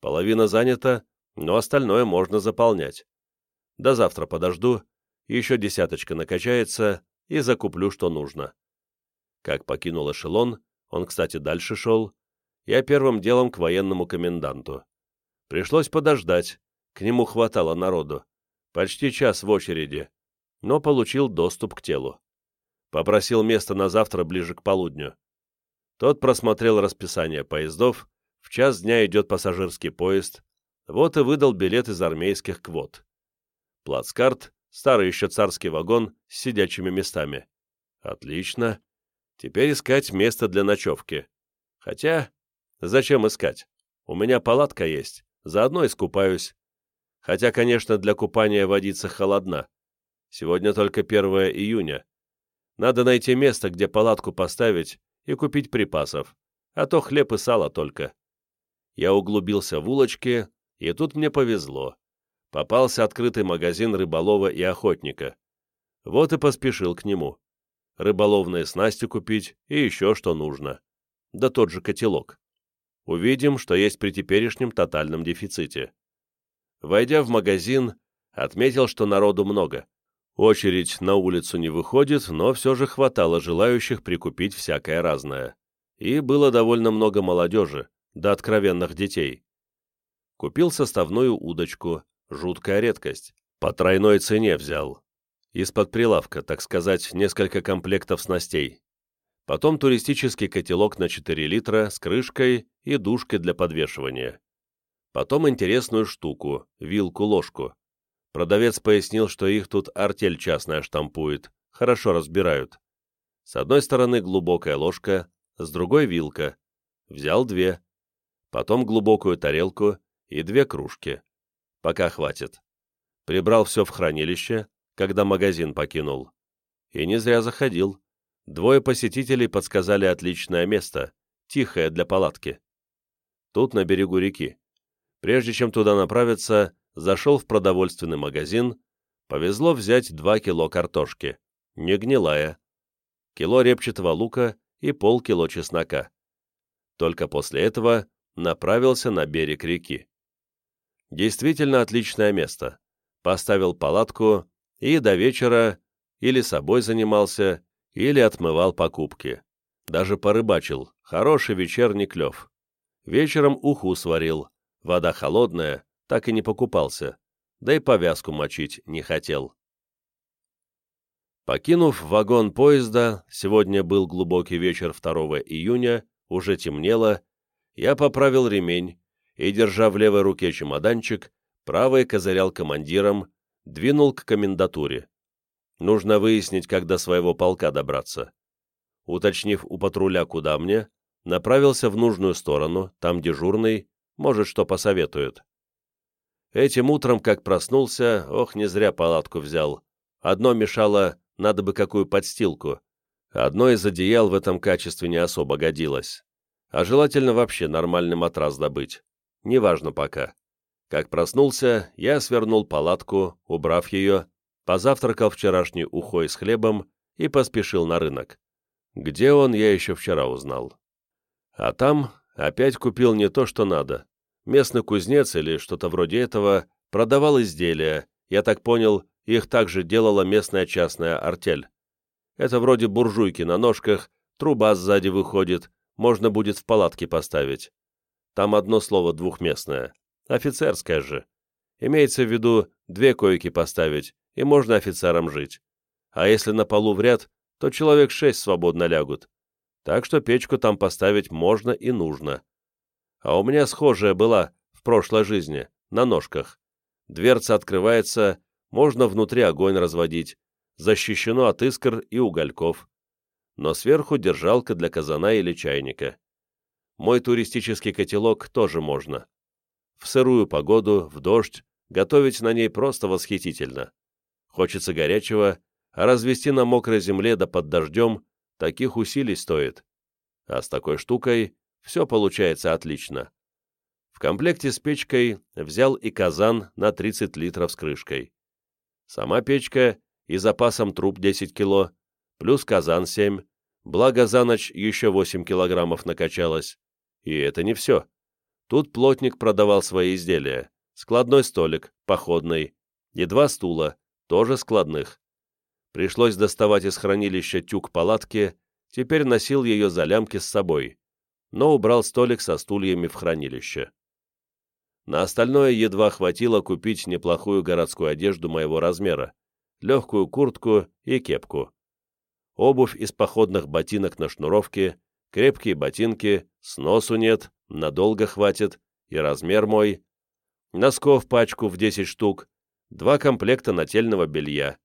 Половина занята, но остальное можно заполнять. До завтра подожду, еще десяточка накачается и закуплю, что нужно. Как покинул эшелон, он, кстати, дальше шел, я первым делом к военному коменданту. Пришлось подождать, к нему хватало народу. Почти час в очереди, но получил доступ к телу. Попросил место на завтра ближе к полудню. Тот просмотрел расписание поездов, в час дня идет пассажирский поезд, вот и выдал билет из армейских квот. Плацкарт, старый еще царский вагон с сидячими местами. Отлично. Теперь искать место для ночевки. Хотя, зачем искать? У меня палатка есть, заодно искупаюсь. Хотя, конечно, для купания водица холодна. Сегодня только 1 июня. Надо найти место, где палатку поставить и купить припасов, а то хлеб и сало только. Я углубился в улочки, и тут мне повезло. Попался открытый магазин рыболова и охотника. Вот и поспешил к нему. Рыболовные снасти купить и еще что нужно. Да тот же котелок. Увидим, что есть при теперешнем тотальном дефиците. Войдя в магазин, отметил, что народу много. Очередь на улицу не выходит, но все же хватало желающих прикупить всякое разное. И было довольно много молодежи, до откровенных детей. Купил составную удочку, жуткая редкость, по тройной цене взял. Из-под прилавка, так сказать, несколько комплектов снастей. Потом туристический котелок на 4 литра с крышкой и душкой для подвешивания. Потом интересную штуку, вилку-ложку. Продавец пояснил, что их тут артель частная штампует, хорошо разбирают. С одной стороны глубокая ложка, с другой вилка. Взял две. Потом глубокую тарелку и две кружки. Пока хватит. Прибрал все в хранилище, когда магазин покинул. И не зря заходил. Двое посетителей подсказали отличное место, тихое для палатки. Тут на берегу реки. Прежде чем туда направиться, зашел в продовольственный магазин, повезло взять 2 кило картошки, не гнилая, кило репчатого лука и полкило чеснока. Только после этого направился на берег реки. Действительно отличное место. Поставил палатку и до вечера или собой занимался, или отмывал покупки. Даже порыбачил, хороший вечерний клев. Вечером уху сварил, Вода холодная, так и не покупался, да и повязку мочить не хотел. Покинув вагон поезда, сегодня был глубокий вечер 2 июня, уже темнело, я поправил ремень и, держа в левой руке чемоданчик, правой козырял командиром, двинул к комендатуре. Нужно выяснить, как до своего полка добраться. Уточнив у патруля, куда мне, направился в нужную сторону, там дежурный, может, что посоветуют. Этим утром, как проснулся, ох, не зря палатку взял. Одно мешало, надо бы какую подстилку. Одно из одеял в этом качестве не особо годилось. А желательно вообще нормальный матрас добыть. Неважно пока. Как проснулся, я свернул палатку, убрав ее, позавтракал вчерашней ухой с хлебом и поспешил на рынок. Где он, я еще вчера узнал. А там опять купил не то, что надо местный кузнец или что-то вроде этого продавал изделия, я так понял, их также делала местная частная артель. Это вроде буржуйки на ножках, труба сзади выходит, можно будет в палатке поставить. Там одно слово двухместное. Офицерское же. Имеется в виду две койки поставить, и можно офицерам жить. А если на полу в ряд, то человек шесть свободно лягут. Так что печку там поставить можно и нужно. А у меня схожая была в прошлой жизни, на ножках. Дверца открывается, можно внутри огонь разводить, защищено от искр и угольков. Но сверху держалка для казана или чайника. Мой туристический котелок тоже можно. В сырую погоду, в дождь, готовить на ней просто восхитительно. Хочется горячего, а развести на мокрой земле да под дождем таких усилий стоит. А с такой штукой все получается отлично. В комплекте с печкой взял и казан на 30 литров с крышкой. Сама печка и запасом труб 10 кило, плюс казан 7, благо за ночь еще 8 килограммов накачалось. И это не все. Тут плотник продавал свои изделия. Складной столик, походный, и два стула, тоже складных. Пришлось доставать из хранилища тюк палатки, теперь носил ее за лямки с собой, но убрал столик со стульями в хранилище. На остальное едва хватило купить неплохую городскую одежду моего размера, легкую куртку и кепку. Обувь из походных ботинок на шнуровке, крепкие ботинки, сносу нет, надолго хватит, и размер мой. Носков пачку в 10 штук, два комплекта нательного белья.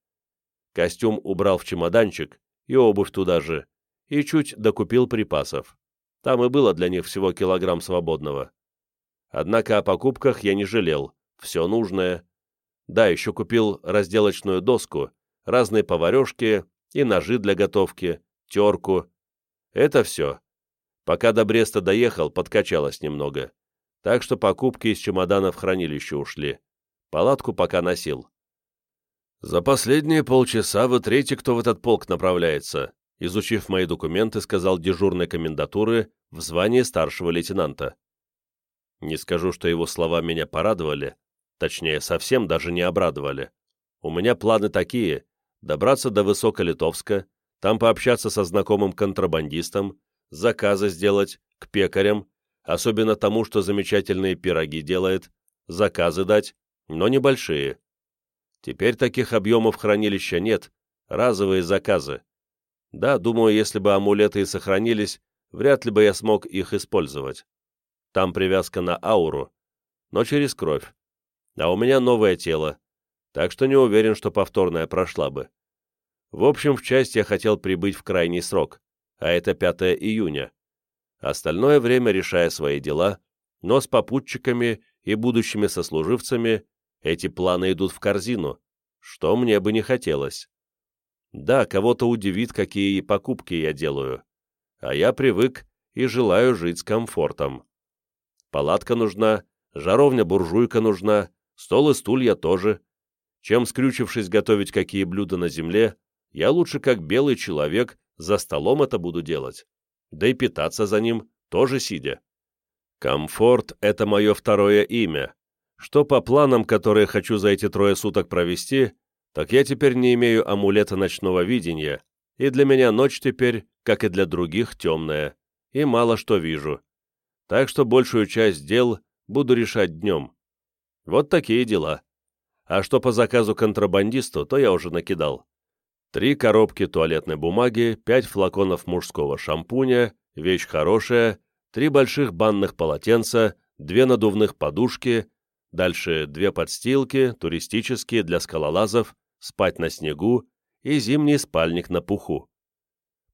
Костюм убрал в чемоданчик, и обувь туда же, и чуть докупил припасов. Там и было для них всего килограмм свободного. Однако о покупках я не жалел, все нужное. Да, еще купил разделочную доску, разные поварешки и ножи для готовки, терку. Это все. Пока до Бреста доехал, подкачалось немного. Так что покупки из чемодана в хранилище ушли. Палатку пока носил. «За последние полчаса вы третий, кто в этот полк направляется», изучив мои документы, сказал дежурной комендатуры в звании старшего лейтенанта. Не скажу, что его слова меня порадовали, точнее, совсем даже не обрадовали. У меня планы такие — добраться до Высоколитовска, там пообщаться со знакомым контрабандистом, заказы сделать, к пекарям, особенно тому, что замечательные пироги делает, заказы дать, но небольшие. Теперь таких объемов хранилища нет, разовые заказы. Да, думаю, если бы амулеты и сохранились, вряд ли бы я смог их использовать. Там привязка на ауру, но через кровь. А у меня новое тело, так что не уверен, что повторная прошла бы. В общем, в часть я хотел прибыть в крайний срок, а это 5 июня. Остальное время решая свои дела, но с попутчиками и будущими сослуживцами эти планы идут в корзину, что мне бы не хотелось. Да, кого-то удивит, какие покупки я делаю, а я привык и желаю жить с комфортом. Палатка нужна, жаровня-буржуйка нужна, стол и стулья тоже. Чем скрючившись готовить какие блюда на земле, я лучше как белый человек за столом это буду делать. Да и питаться за ним тоже сидя. Комфорт — это мое второе имя. Что по планам, которые хочу за эти трое суток провести, так я теперь не имею амулета ночного видения, и для меня ночь теперь, как и для других, темная, и мало что вижу. Так что большую часть дел буду решать днем. Вот такие дела. А что по заказу контрабандисту, то я уже накидал. Три коробки туалетной бумаги, пять флаконов мужского шампуня, вещь хорошая, три больших банных полотенца, две надувных подушки, дальше две подстилки, туристические для скалолазов, спать на снегу и зимний спальник на пуху.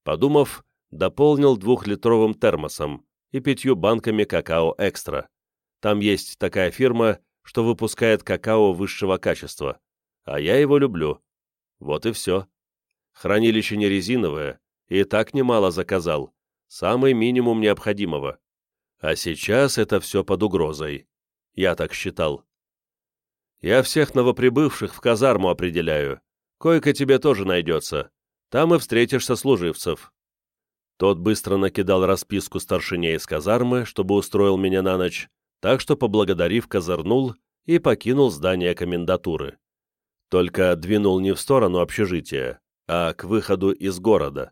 Подумав, дополнил двухлитровым термосом и пятью банками какао-экстра. Там есть такая фирма, что выпускает какао высшего качества, а я его люблю. Вот и все. Хранилище не резиновое, и так немало заказал, самый минимум необходимого. А сейчас это все под угрозой. Я так считал. Я всех новоприбывших в казарму определяю. Койка тебе тоже найдется. Там и встретишь сослуживцев. Тот быстро накидал расписку старшине из казармы, чтобы устроил меня на ночь, так что, поблагодарив, козырнул и покинул здание комендатуры. только двинул не в сторону общежития, а к выходу из города.